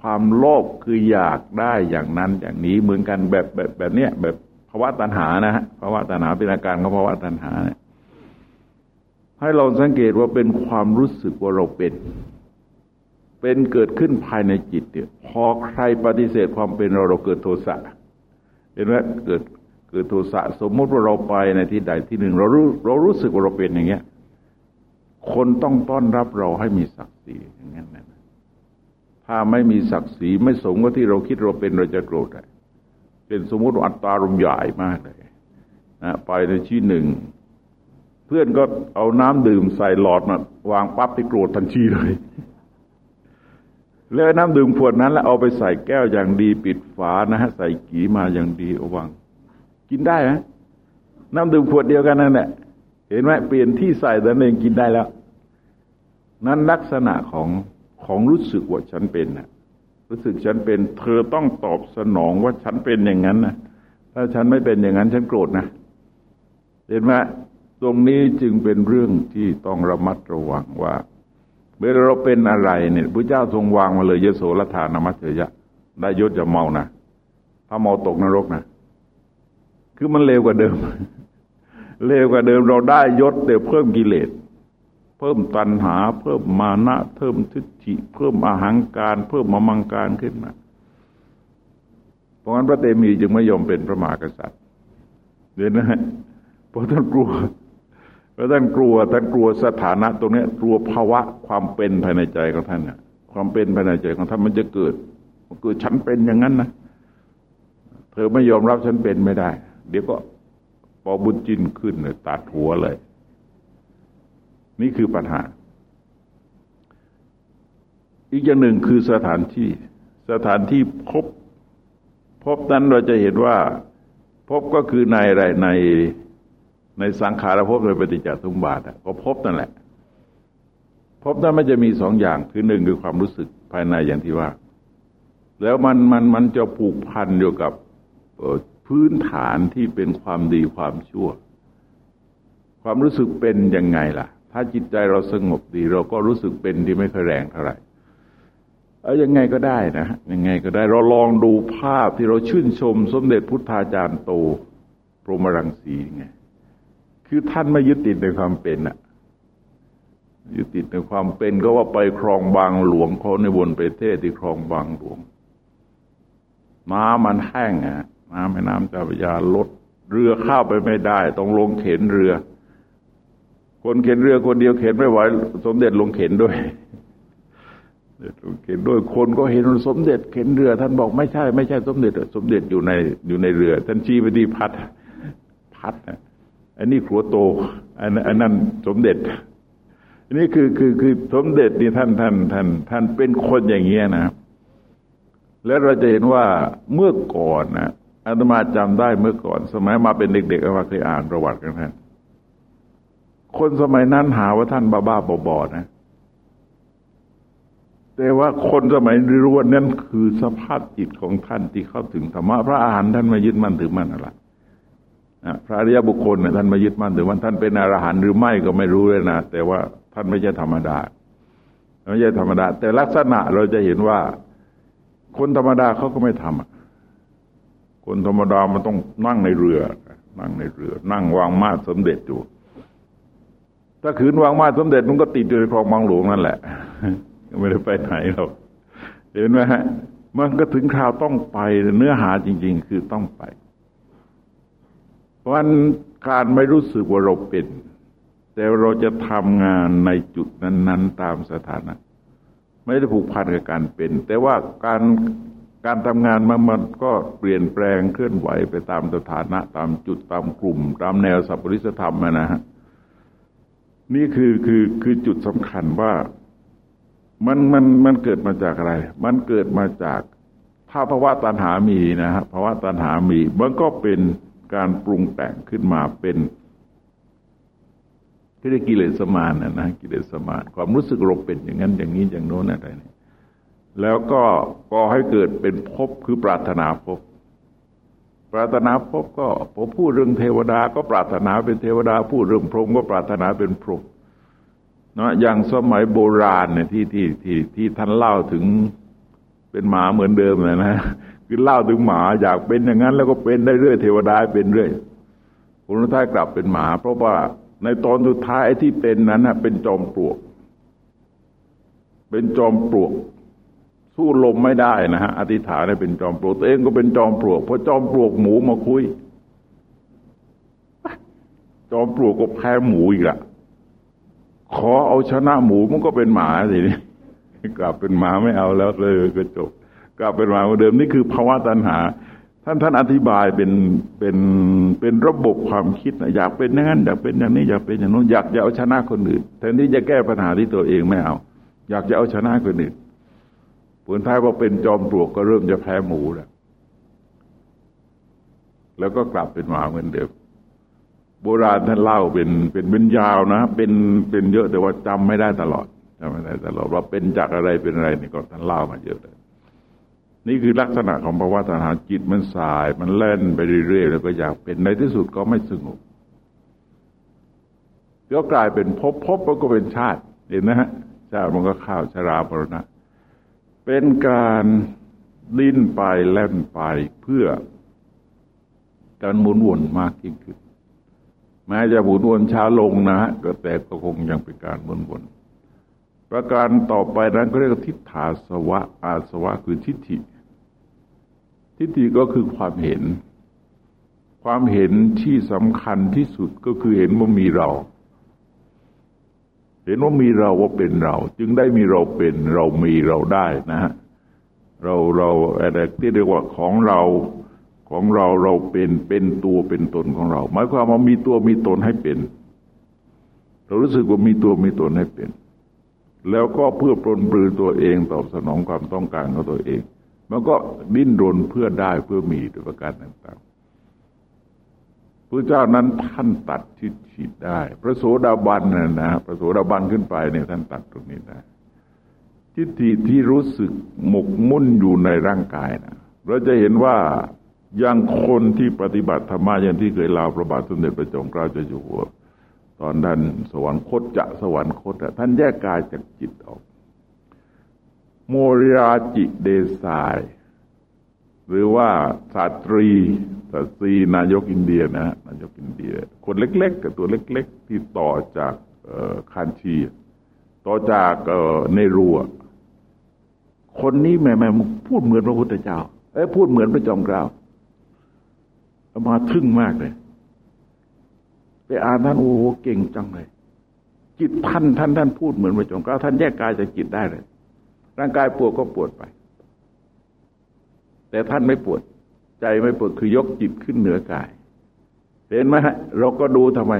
ความโลภคืออยากได้อย่างนั้นอย่างนี้เหมือนกันแบบแบบแบบเนี้ยแบบภาวะตัณหานะฮะภาวะตัณหาเป็นอาการของภาวะตัณหาเนี่ย ให้เราสังเกตว่าเป็นความรู้สึกว่าเราเป็น เป็นเกิดขึ้นภายในจิตเนี่ยพอใครปฏิเสธความเป็นเราเราเกิดโทสะเห็นไหมเกิดเกิดโทสะสมมติว่าเราไปในที่ใดที่หนึ่ง เรารู้เรารู้สึกว่าเราเป็นอย่างเงี้ย คนต้องต้อนรับเราให้มีศักดิ์ศรีอย่างนั้นนะถ้าไม่มีศักดิ์ศรีไม่สมกับที่เราคิดเราเป็นเราจะโกรธได้เป็นสมมติอัตตารมใหญ่มากเลยนะไปในที่หนึ่ง เพื่อนก็เอาน้ำดื่มใส่หลอดมาวางปั๊บไปโกรธทันทีเลย แล้วน้ำดื่มขวดนั้น แล้วเอาไปใส่แก้วอย่างดีปิดฝานะฮะใส่กีมาอย่างดีเอาวาง กินได้ไหมน้ำดื่มขวดเดียวกันนั่นแหละเห็นไหมเปลี่ยนที่ใส่แต่เองกินได้แล้ว นั้นลักษณะของของรู้สึกว่าฉันเป็นนะรู้สึกฉันเป็น เธอต้องตอบสนองว่าฉันเป็นอย่างนั้นนะถ้าฉันไม่เป็นอย่างนั้นฉันโกรธนะเห็นไหม ตรงนี้จึงเป็นเรื่องที่ต้องระมัดระวังว่าเมื่อเราเป็นอะไรเนี่ยพระเจ้าทรงวางมาเลยยโสรธานามัจเฉยะ ได้ยศจะเมานะถ้าเมาตกนรกนะคือมันเร็วกว่าเดิมเร็วกว่าเดิมเราได้ยศแต่เพิ่มกิเลส เพิ่มตัณหา เพิ่มมานะ เพิ่มทิฏฐิ เพิ่มอาหังการ เพิ่มมามังการขึ้นมาเพราะงั้นพระเตมีจึงไม่ยอมเป็นพระมหากษัตริย์เดี๋ยวนะเพราะท่านกลัว เพราะท่านกลัวท่านกลัวสถานะตรงนี้กลัวภาวะความเป็นภายในใจของท่านเนี่ยความเป็นภายในใจของท่านมันจะเกิดมันเกิดฉันเป็นอย่างนั้นนะเธอไม่ยอมรับฉันเป็นไม่ได้ เดี๋ยวก็พอบุญจินขึ้นเลยตัดหัวเลย นี่คือปัญหา อีกอย่างหนึ่งคือสถานที่ สถานที่พบ พบนั้นเราจะเห็นว่า พบก็คือในอะไรใน ในสังขารภพในปฏิจจสมบาทก็พบนั่นแหละ พบนั้นมันจะมีสองอย่างคือหนึ่งคือความรู้สึกภายในอย่างที่ว่า แล้วมันมันมันจะผูกพันอยู่กับพื้นฐานที่เป็นความดีความชั่ว ความรู้สึกเป็นยังไงล่ะ ถ้าจิตใจเราสงบดี เราก็รู้สึกเป็นที่ไม่ค่อยแรงเท่าไหร่เอายังไงก็ได้นะยังไงก็ได้เราลองดูภาพที่เราชื่นชม สมเด็จพุทธาจารย์โตพรหมรังสีไง คือท่านไม่ยึดติดในความเป็นอะยึดติดในความเป็นก็ว่าไปครองบางหลวงเขาในบนประเทศที่ครองบางหลวงน้ำมันแห้งอะน้ำแม่น้ำเจ้าพระยาลดเรือเข้าไปไม่ได้ ต้องลงเข็นเรือ คนเข็นเรือคนเดียวเข็นไม่ไหวสมเด็จลงเข็นด้วยลงเข็นด้วยคนก็เห็นสมเด็จเข็นเรือ ท่านบอกไม่ใช่ ไม่ใช่สมเด็จ สมเด็จอยู่ในอยู่ในเรือ ท่านชี้ไปที่พัด พัด อันนี้ขัวโตอันอันนั้นสมเด็จ อันนี้คือคือคือสมเด็จนี่ท่านท่านท่านท่านเป็นคนอย่างเงี้ยนะ แล้วเราจะเห็นว่าเมื่อก่อนนะอาตมาจำได้เมื่อก่อน สมัยมาเป็นเด็กๆอาตมาเคยอ่านประวัติกันท่านคนสมัยนั้นหาว่าท่านบ้าๆบอๆนะแต่ว่าคนสมัยรู้ว่านั่นคือสภาพจิตของท่านที่เข้าถึงธรรมะพระอาหารท่านมายึดมั่นถือมั่นอะไร พระอริยบุคคลเนี่ยท่านมายึดมั่นถือว่าท่านเป็นอรหันต์หรือไม่ก็ไม่รู้เลยนะแต่ว่าท่านไม่ใช่ธรรมดาไม่ใช่ธรรมดา แต่ลักษณะเราจะเห็นว่า คนธรรมดาเขาก็ไม่ทำคนธรรมดามันต้องนั่งในเรือ นั่งในเรือ นั่งวางมาสมเด็จอยู่ ถ้าขืนวางมาสมเด็จมันก็ติดอยู่ในคลองบางหลวงนั่นแหละ ไม่ได้ไปไหนหรอกเห็นไหมฮะ มันก็ถึงคราวต้องไปเนื้อหาจริง ๆ คือต้องไป ราะนั้นการไม่รู้สึกว่าเราเป็น แต่เราจะทำงานในจุดนั้น ๆ ตามสถานะ ไม่ได้ผูกพันกับการเป็น แต่ว่าการการทำงานมันมันก็เปลี่ยนแปลงเคลื่อนไหวไปตามสถานะ ตามจุดตามกลุ่ม ตามแนวสัพพิสธรรมนะฮะนี่คือคือคือจุดสำคัญว่ามันมันมันเกิดมาจากอะไร มันเกิดมาจาก ถ้าภาวะตัณหามีนะฮะภาวะตัณหามี มันก็เป็น การปรุงแต่งขึ้นมาเป็นที่เรียกกิเลสมานนะนะกิเลสมานความรู้สึกรบเป็นอย่างนั้นอย่างนี้อย่างโน้นอะไรนี่แล้วก็ก็ให้เกิดเป็นภพคือปรารถนาภพปรารถนาภพก็พอพูดเรื่องเทวดา ก็ปรารถนาเป็นเทวดา พูดเรื่องพรหมก็ปรารถนาเป็นพรหมเนาะอย่างสมัยโบราณเนี่ยที่ที่ที่ที่ท่านเล่าถึงเป็นหมาเหมือนเดิมเลยนะ คือเล่าถึงหมาอยากเป็นอย่างนั้น แล้วก็เป็นได้เรื่อยเทวดาเป็นเรื่อยผลท้ายกลับเป็นหมา เพราะว่าในตอนสุดท้ายที่เป็นนั้นนะเป็นจอมปลวก เป็นจอมปลวก สู้ลมไม่ได้นะฮะอธิษฐานให้เป็นจอมปลวกตัวเองก็เป็นจอมปลวกเพราะจอมปลวกหมูมาคุย จอมปลวกก็แพ้หมูอีกละขอเอาชนะหมูมันก็เป็นหมาสินี่กลับเป็นหมาไม่เอาแล้วเลยก็จบ กลับเป็นหมาเหมือนเดิมนี่คือภาวะตัณหา ท่านท่านอธิบายเป็นเป็นเป็นระบบความคิดนะอยากเป็นอย่างนั้นอยากเป็นอย่างนี้อยากเป็นอย่างนู้นอยากจะเอาชนะคนอื่นแทนที่จะแก้ปัญหาที่ตัวเองไม่เอา อยากจะเอาชนะคนอื่นผลท้ายพอเป็นจอมปลวกก็เริ่มจะแพ้หมูแล้วแล้วก็กลับเป็นหมาเหมือนเดิมโบราณท่านเล่าเป็นเป็นเป็นยาวนะ เป็นเป็นเยอะแต่ว่าจำไม่ได้ตลอดจำไม่ได้ตลอดว่าเป็นจากอะไรเป็นอะไรนี่ก็ท่านเล่ามาเยอะเลย นี่คือลักษณะของภาวะตัณหาจิตมันสาย มันเล่นไปเรื่อยๆแล้วก็อยากเป็นในที่สุดก็ไม่สงบก็กลายเป็นภพภพก็เป็นชาติเห็นนะฮะชาติมันก็ข้าวชราปรณะ เป็นการดิ้นไปแล่นไปเพื่อการหมุนวนมากยิ่งขึ้นแม้จะหมุนวนช้าลงนะฮะก็แต่ก็คงยังเป็นการหมุนวน ประการต่อไปนั้นก็เรียกทิฏฐาสวะ อาสวะคือทิฏฐิ ทิฏฐิก็คือความเห็น ความเห็นที่สำคัญที่สุดก็คือเห็นว่ามีเรา เห็นว่ามีเราว่าเป็นเรา จึงได้มีเราเป็นเรามีเราได้นะฮะเราเราอะไรที่เรียกว่าของเราของเราเราเป็นเป็นตัวเป็นตนของเรา หมายความว่ามีตัวมีตนให้เป็น เรารู้สึกว่ามีตัวมีตนให้เป็น แล้วก็เพื่อปลนปลือตัวเองตอบสนองความต้องการของตัวเอง มันก็ดิ้นรนเพื่อได้เพื่อมีด้วยประการต่างๆพระเจ้านั้นท่านตัดทิฏฐิได้ พระโสดาบันนะนะพระโสดาบันขึ้นไปเนี่ยท่านตัดตรงนี้ได้ทิฏฐิที่รู้สึกหมกมุ่นอยู่ในร่างกายนะเราจะเห็นว่าอย่างคนที่ปฏิบัติธรรมะอย่างที่เคยลาพระบาทสมเด็จพระจอมเกล้าเจ้าอยู่หัว ตอนท่านสวรรคตจะสวรรคตท่านแยกกายจากจิตออก โมริราจิเดสายหรือว่าสาตรีสาตรีนายกอินเดียนะนายกอินเดีย คนเล็กๆกับตัวเล็ก ๆ ที่ต่อจากคานชี ต่อจากในรัวคนนี้แม่แม่พูดเหมือนพระพุทธเจ้า เอ้พูดเหมือนพระจอมเกล้ามาทึ่งมากเลย ไปอ่านท่านโอ้โหเก่งจังเลย จิตท่านท่านท่านพูดเหมือนพระจงก้าท่านแยกกายจากจิตได้เลย ร่างกายปวดก็ปวดไป แต่ท่านไม่ปวด ใจไม่ปวดคือยกจิตขึ้นเหนือกาย เห็นไหมฮะเราก็ดูทำไม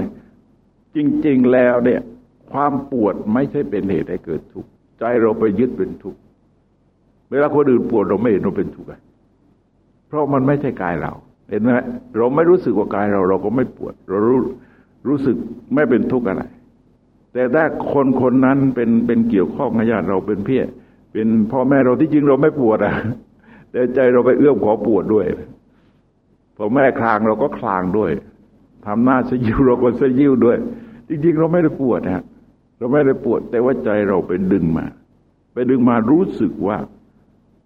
จริง ๆแล้วเนี่ย ความปวดไม่ใช่เป็นเหตุให้เกิดทุกข์ใจเราไปยึดเป็นทุกข์เวลาคนอื่นปวดเราไม่เห็นเราเป็นทุกข์เพราะมันไม่ใช่กายเรา เห็นไหมเราไม่รู้สึกว่ากายเรา เราก็ไม่ปวด เรารู้ รู้สึกไม่เป็นทุกข์อะไร แต่ถ้าคนคนนั้นเป็นเป็นเกี่ยวข้องกับญาติเราเป็นเพี่เป็นพ่อแม่เราที่จริงเราไม่ปวดอะ แต่ใจเราไปเอื้อมขอปวดด้วยพอแม่คลางเราก็คลางด้วยทำหน้าสยิวเราก็สยิวด้วย จริงๆ เราไม่ได้ปวดนะเราไม่ได้ปวด แต่ว่าใจเราไปดึงมา ไปดึงมารู้สึกว่า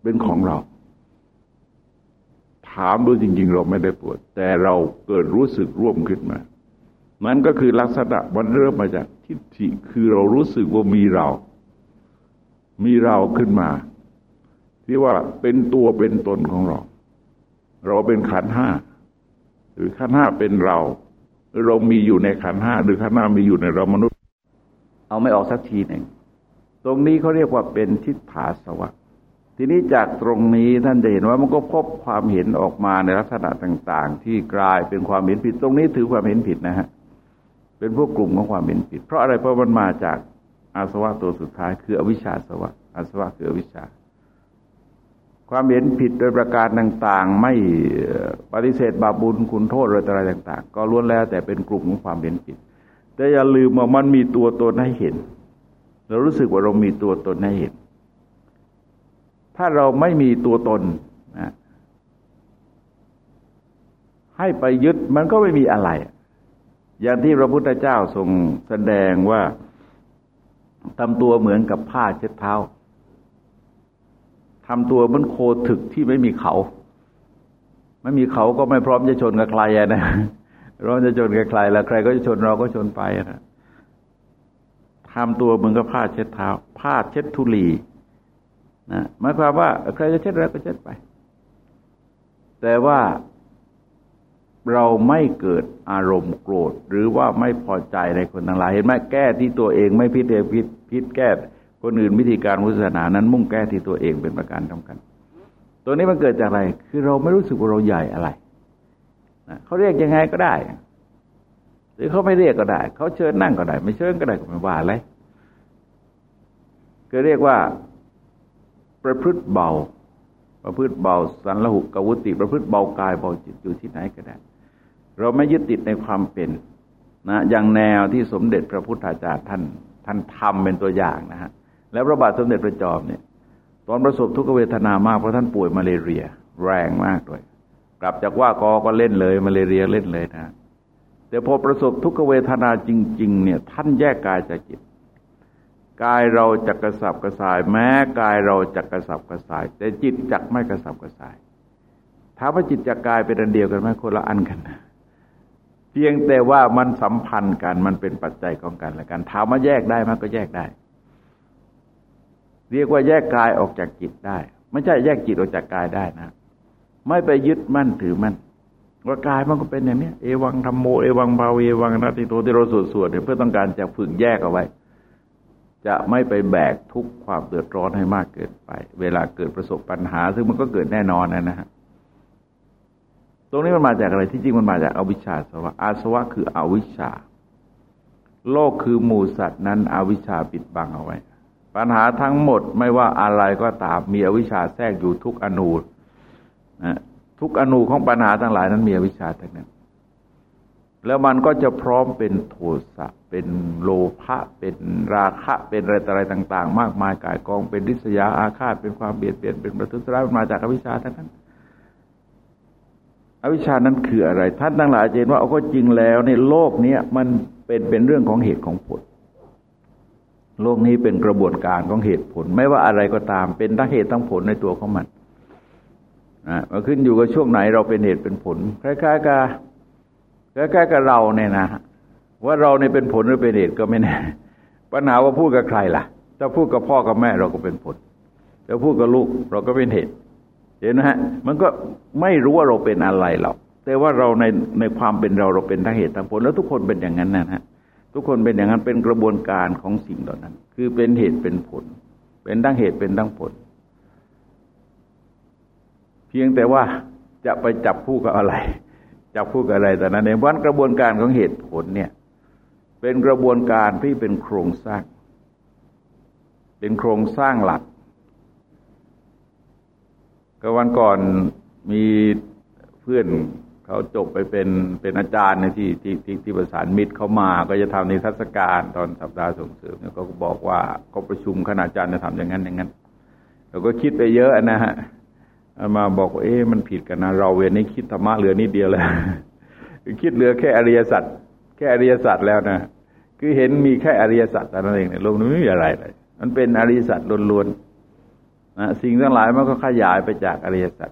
เป็นของเรา ถามดูจริง ๆ เราไม่ได้ปวด แต่เราเกิดรู้สึกร่วมขึ้นมา มันก็คือลักษณะมันเริ่มมาจากทิฏฐิคือเรารู้สึกว่ามีเรา มีเราขึ้นมา ที่ว่าเป็นตัวเป็นตนของเรา เราเป็นขันห้าหรือขันห้าเป็นเรา เรามีอยู่ในขันห้าหรือขันห้ามีอยู่ในเรามนุษย์ เอาไม่ออกสักทีหนึ่งตรงนี้เขาเรียกว่าเป็นทิฏฐาสวะทีนี้จากตรงนี้ท่านจะเห็นว่ามันก็พบความเห็นออกมาในลักษณะต่าง ๆ ที่กลายเป็นความเห็นผิด ตรงนี้ถือความเห็นผิดนะฮะ เป็นพวกกลุ่มของความเห็นผิด เพราะอะไรเพราะมันมาจากอาสวะตัวสุดท้าย คืออวิชชาสวะอาสวะคืออวิชชา ความเห็นผิดโดยประการต่าง ๆ ไม่ปฏิเสธบาปบุญคุณโทษอะไรต่าง ๆ ก็ล้วนแล้วแต่เป็นกลุ่มของความเห็นผิด แต่อย่าลืมว่ามันมีตัวตนให้เห็น เรารู้สึกว่าเรามีตัวตนให้เห็น ถ้าเราไม่มีตัวตนนะให้ไปยึดมันก็ไม่มีอะไร อย่างที่พระพุทธเจ้าทรงแสดงว่าทำตัวเหมือนกับผ้าเช็ดเท้าทำตัวเหมือนโคถึกที่ไม่มีเขา ไม่มีเขาก็ไม่พร้อมจะชนกับใครนะเราจะชนกับใครแล้วใครก็จะชนเราก็ชนไปนะทำตัวเหมือนกับผ้าเช็ดเท้า ผ้าเช็ดทุลีนะหมายความว่า ใครจะเช็ดอะไรก็เช็ดไป แต่ว่า เราไม่เกิดอารมณ์โกรธ หรือว่าไม่พอใจในคนทั้งหลาย เห็นไหมแก้ที่ตัวเองไม่พิจพิษพิษแก้คนอื่นวิธีการพุทธศาสนานั้นมุ่งแก้ที่ตัวเองเป็นประการสำคัญตัวนี้มันเกิดจากอะไร คือเราไม่รู้สึกว่าเราใหญ่อะไรนะเขาเรียกยังไงก็ได้ หรือเขาไม่เรียกก็ได้ เขาเชิญนั่งก็ได้ ไม่เชิญก็ได้ก็ไม่ว่าอะไรก็เรียกว่า ประพฤติเบา ประพฤติเบาสันละหุกวุติ ประพฤติเบากายเบาจิตอยู่ที่ไหนก็ได้ เราไม่ยึดติดในความเป็นนะอย่างแนวที่สมเด็จพระพุทธาจารย์ท่าน ท่านทำเป็นตัวอย่างนะฮะแล้วพระบาทสมเด็จพระจอมเนี่ย ตอนประสบทุกขเวทนามากเพราะท่านป่วยมาเลเรีย แรงมากด้วย กลับจากว่ากอก็เล่นเลยมาเลเรียเล่นเลยนะแต่พอประสบทุกขเวทนาจริง ๆ เนี่ย ท่านแยกกายจากจิตกายเราจะกระสับกระส่าย แม้กายเราจะกระสับกระส่าย แต่จิตจักไม่กระสับกระส่ายถามว่าจิตจักกายเป็นอันเดียวกันไหมคนละอันกันนะ เพียงแต่ว่ามันสัมพันธ์กันมันเป็นปัจจัยของกันและกัน ถามว่าแยกได้มันก็แยกได้ เรียกว่าแยกกายออกจากจิตได้ ไม่ใช่แยกจิตออกจากกายได้นะ ไม่ไปยึดมั่นถือมั่นว่ากายมันก็เป็นอย่างนี้เอวังธรรมโมเอวังภาวีเอวังนาติโตที่เราสวดสวดเพื่อต้องการจะฝึกแยกเอาไว้ จะไม่ไปแบกทุกความเดือดร้อนให้มากเกินไป เวลาเกิดประสบปัญหา ซึ่งมันก็เกิดแน่นอนนะฮะ ตรงนี้มันมาจากอะไรที่จริงมันมาจากอวิชชาสวะอาสวะคืออวิชชา โลกคือหมูสัตว์นั้นอวิชชาปิดบังเอาไว้ ปัญหาทั้งหมดไม่ว่าอะไรก็ตามมีอวิชชาแทรกอยู่ทุกอนูนะทุกอนูของปัญหาทั้งหลายนั้นมีอวิชชาทั้งนั้น แล้วมันก็จะพร้อมเป็นโทสะเป็นโลภะเป็นราคะเป็นอะไรอะไรต่าง ๆ มากมายกายกองเป็นริษยาอาฆาตเป็นความเบียดเบียนเป็นประทุษร้ายมาจากอวิชชาทั้งนั้น อวิชานั้นคืออะไร ท่านทั้งหลายเห็นว่าเอาก็จริงแล้วในโลกนี้มันเป็นเป็นเรื่องของเหตุของผล โลกนี้เป็นกระบวนการของเหตุผล ไม่ว่าอะไรก็ตามเป็นทั้งเหตุทั้งผลในตัวของมันนะมาขึ้นอยู่กับช่วงไหนเราเป็นเหตุเป็นผลคล้ายๆกับคล้ายๆกับเราเนี่ยนะ ว่าเราเนี่ยเป็นผลหรือเป็นเหตุก็ไม่แน่ปัญหาว่าพูดกับใครล่ะถ้าพูดกับพ่อกับแม่เราก็เป็นผลถ้าพูดกับลูกเราก็เป็นเหตุ เห็นไหมฮะมันก็ไม่รู้ว่าเราเป็นอะไรหรอกแต่ว่าเราในในความเป็นเราเราเป็นทั้งเหตุทั้งผล แล้วทุกคนเป็นอย่างนั้นนะฮะทุกคนเป็นอย่างนั้นเป็นกระบวนการของสิ่งเหล่านั้น คือเป็นเหตุเป็นผล เป็นทั้งเหตุเป็นทั้งผล เพียงแต่ว่าจะไปจับคู่กับอะไร จับคู่กับอะไรแต่นั้นเองเพราะกระบวนการของเหตุผลเนี่ย เป็นกระบวนการที่เป็นโครงสร้าง เป็นโครงสร้างหลัก ก็วันก่อนมีเพื่อนเขาจบไปเป็นเป็นอาจารย์ในที่ที่ที่ที่ประสานมิตรเขามา ก็จะทำในทัศการตอนสัปดาห์ส่งเสริมเนี่ยเขาก็บอกว่าเขาประชุมคณาจารย์จะทำอย่างนั้นอย่างนั้นเราก็คิดไปเยอะนะฮะมาบอกว่าเอ๊ะมันผิดกันนะเราเวรนี้คิดธรรมะเหลือนิดเดียวแล้วคิดเหลือแค่อริยสัจแค่อริยสัจแล้วนะคือเห็นมีแค่อริยสัจแต่นั้นเองในโลกนี้ไม่มีอะไรเลย มันเป็นอริยสัจล้วนๆ นะสิ่งทั้งหลายมันก็ขยายไปจากอริยสัจ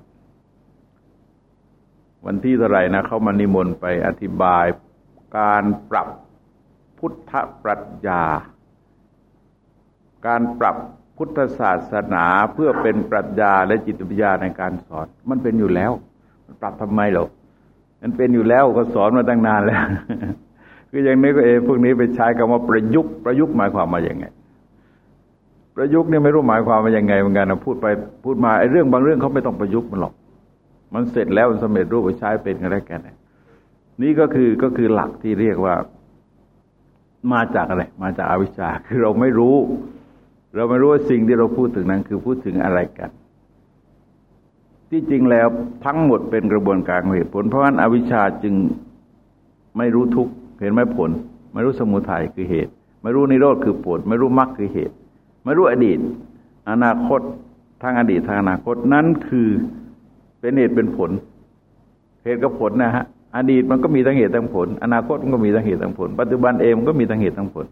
วันที่เท่าไหร่นะเขามานิมนต์ไปอธิบายการปรับพุทธปรัชญา การปรับพุทธศาสนาเพื่อเป็นปรัชญาและจิตวิทยาในการสอน มันเป็นอยู่แล้ว มันปรับทำไมหรอกมันเป็นอยู่แล้วก็สอนมาตั้งนานแล้ว คืออย่างนี้ก็เองพวกนี้ไปใช้คำว่าประยุกต์ประยุกต์หมายความมาอย่างไง ประยุกต์เนี่ยไม่รู้หมายความว่ายังไงเหมือนกันนะพูดไปพูดมาไอ้เรื่องบางเรื่องเขาไม่ต้องประยุกต์มันหรอก มันเสร็จแล้วมันสำเร็จรูปไปใช้เป็นกันได้แก่ไหนนี่ก็คือก็คือหลักที่เรียกว่า มาจากอะไร มาจากอาวิชชาคือเราไม่รู้ เราไม่รู้ว่าสิ่งที่เราพูดถึงนั้น คือพูดถึงอะไรกัน ที่จริงแล้วทั้งหมดเป็นกระบวนการเหตุผล เพราะฉะนั้นอวิชชาจึงไม่รู้ทุกเห็นไหมผล ไม่รู้สมุทัยคือเหตุ ไม่รู้นิโรธคือผล ไม่รู้มรรคคือเหตุ ไม่รู้อดีต อนาคตทางอดีตทางอนาคตนั้นคือเป็นเหตุเป็นผล เหตุกับผลนะฮะอดีตมันก็มีทั้งเหตุทั้งผล อนาคตมันก็มีทั้งเหตุทั้งผล ปัจจุบันเองมันก็มีทั้งเหตุทั้งผล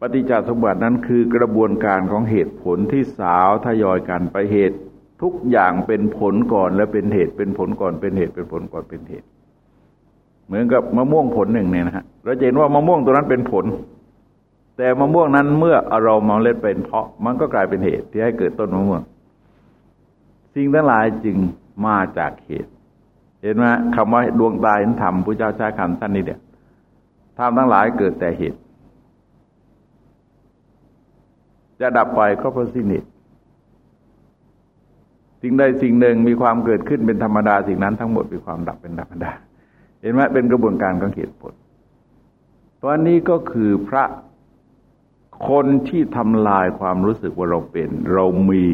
ปฏิจจสมบัตินั้นคือกระบวนการของเหตุผลที่สาวทยอยกันไปเหตุทุกอย่างเป็นผลก่อนและเป็นเหตุเป็นผลก่อนเป็นเหตุเป็นผลก่อนเป็นเหตุ เหมือนกับมะม่วงผลหนึ่งเนี่ยนะฮะเราเห็นว่ามะม่วงตัวนั้นเป็นผล แต่มะม่วงนั้นเมื่อเรามองเล็ดเป็นเพาะ มันก็กลายเป็นเหตุที่ให้เกิดต้นมะม่วง สิ่งทั้งหลายจึงมาจากเหตุ เห็นไหมคำว่าดวงตาเห็นธรรมพระเจ้าใช้คำท่านนี้เดียวธรรมทั้งหลายเกิดแต่เหตุ จะดับไปก็เพราะสิ้นเหตุสิ่งใดสิ่งหนึ่งมีความเกิดขึ้นเป็นธรรมดาสิ่งนั้นทั้งหมดมีความดับเป็นธรรมดา เห็นไหมเป็นกระบวนการของเหตุผลตอนนี้ก็คือพระ คนที่ทำลายความรู้สึกว่าเราเป็น เรามี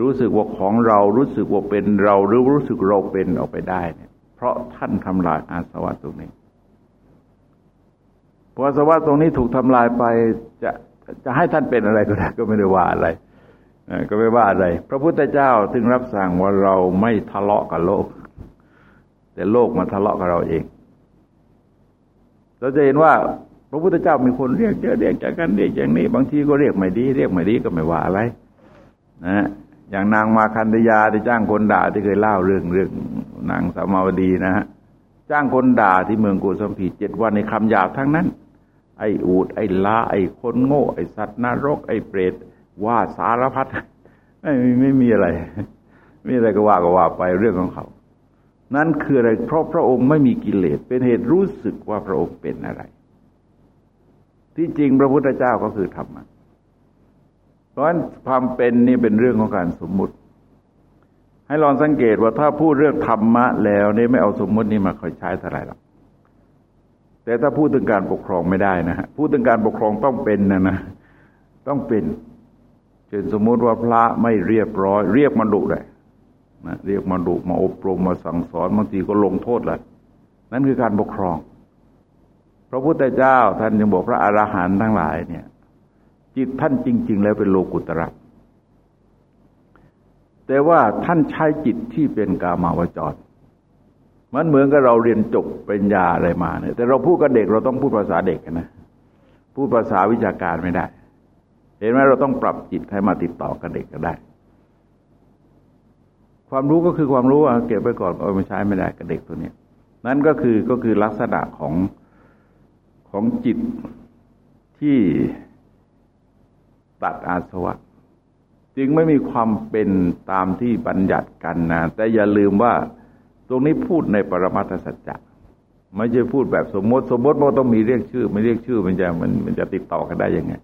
รู้สึกว่าของเรารู้สึกว่าเป็นเราหรือรู้สึกเราเป็นออกไปได้เนี่ยเพราะท่านทำลายอาสวะตรงนี้พออาสวะตรงนี้ถูกทำลายไปจะจะให้ท่านเป็นอะไรก็ได้ก็ไม่ได้ว่าอะไรก็ไม่ว่าอะไร พระพุทธเจ้าถึงรับสั่งว่าเราไม่ทะเลาะกับโลก แต่โลกมาทะเลาะกับเราเอง เราจะเห็นว่า พระพุทธเจ้ามีคนเรียกเจอเรียกจากกันเรียกอย่างนี้ บางทีก็เรียกไม่ดี เรียกไม่ดีก็ไม่ว่าอะไร นะอย่างนางมาคันธยาที่จ้างคนด่าที่เคยเล่าเรื่องเรื่องนางสามาวดีนะฮะจ้างคนด่าที่เมืองโกสัมพีเจ็ดวันในคำหยาบทั้งนั้น ไอ้อูดไอ้ลาไอ้คนโง่ ไอ้สัตว์นรก ไอ้เปรตว่าสารพัดไม่ไม่มีอะไรไม่มีอะไรก็ว่าก็ว่าไปเรื่องของเขา นั่นคืออะไรเพราะพระองค์ไม่มีกิเลสเป็นเหตุรู้สึกว่าพระองค์เป็นอะไร ที่จริงพระพุทธเจ้าก็คือธรรมะเพราะฉะนั้นความเป็นนี่เป็นเรื่องของการสมมุติ ให้ลองสังเกตว่าถ้าพูดเรื่องธรรมะแล้วนี่ไม่เอาสมมุตินี่มาคอยใช้เท่าไหร่หรอกแต่ถ้าพูดถึงการปกครองไม่ได้นะฮะพูดถึงการปกครองต้องเป็นนะนะต้องเป็นเช่นสมมุติว่าพระไม่เรียบร้อย เรียกมาดุเลยนะเรียกมาดุมาอบรมมาสั่งสอนบางทีก็ลงโทษเลยนั่นคือการปกครอง พระพุทธเจ้าท่านยังบอกพระอรหันต์ทั้งหลายเนี่ย จิตท่านจริง ๆ แล้วเป็นโลกุตระแต่ว่าท่านใช้จิตที่เป็นกามาวจร มันเหมือนกับเราเรียนจบเป็นญาอะไรมาเนี่ย แต่เราพูดกับเด็กเราต้องพูดภาษาเด็กนะ พูดภาษาวิชาการไม่ได้ เห็นไหมเราต้องปรับจิตให้มาติดต่อกับเด็กก็ได้ ความรู้ก็คือความรู้อะเก็บไว้ก่อนเอาไปใช้ไม่ได้กับเด็กตัวนี้นั่นก็คือก็คือลักษณะของ ของจิตที่ตัดอาสวะ จึงไม่มีความเป็นตามที่บัญญัติกันนะแต่อย่าลืมว่าตรงนี้พูดในปรมัตถสัจจะไม่ใช่พูดแบบสมมติ สมมติว่าต้องมีเรียกชื่อ ไม่เรียกชื่อมันจะมันมันจะติดต่อกันได้ยังไง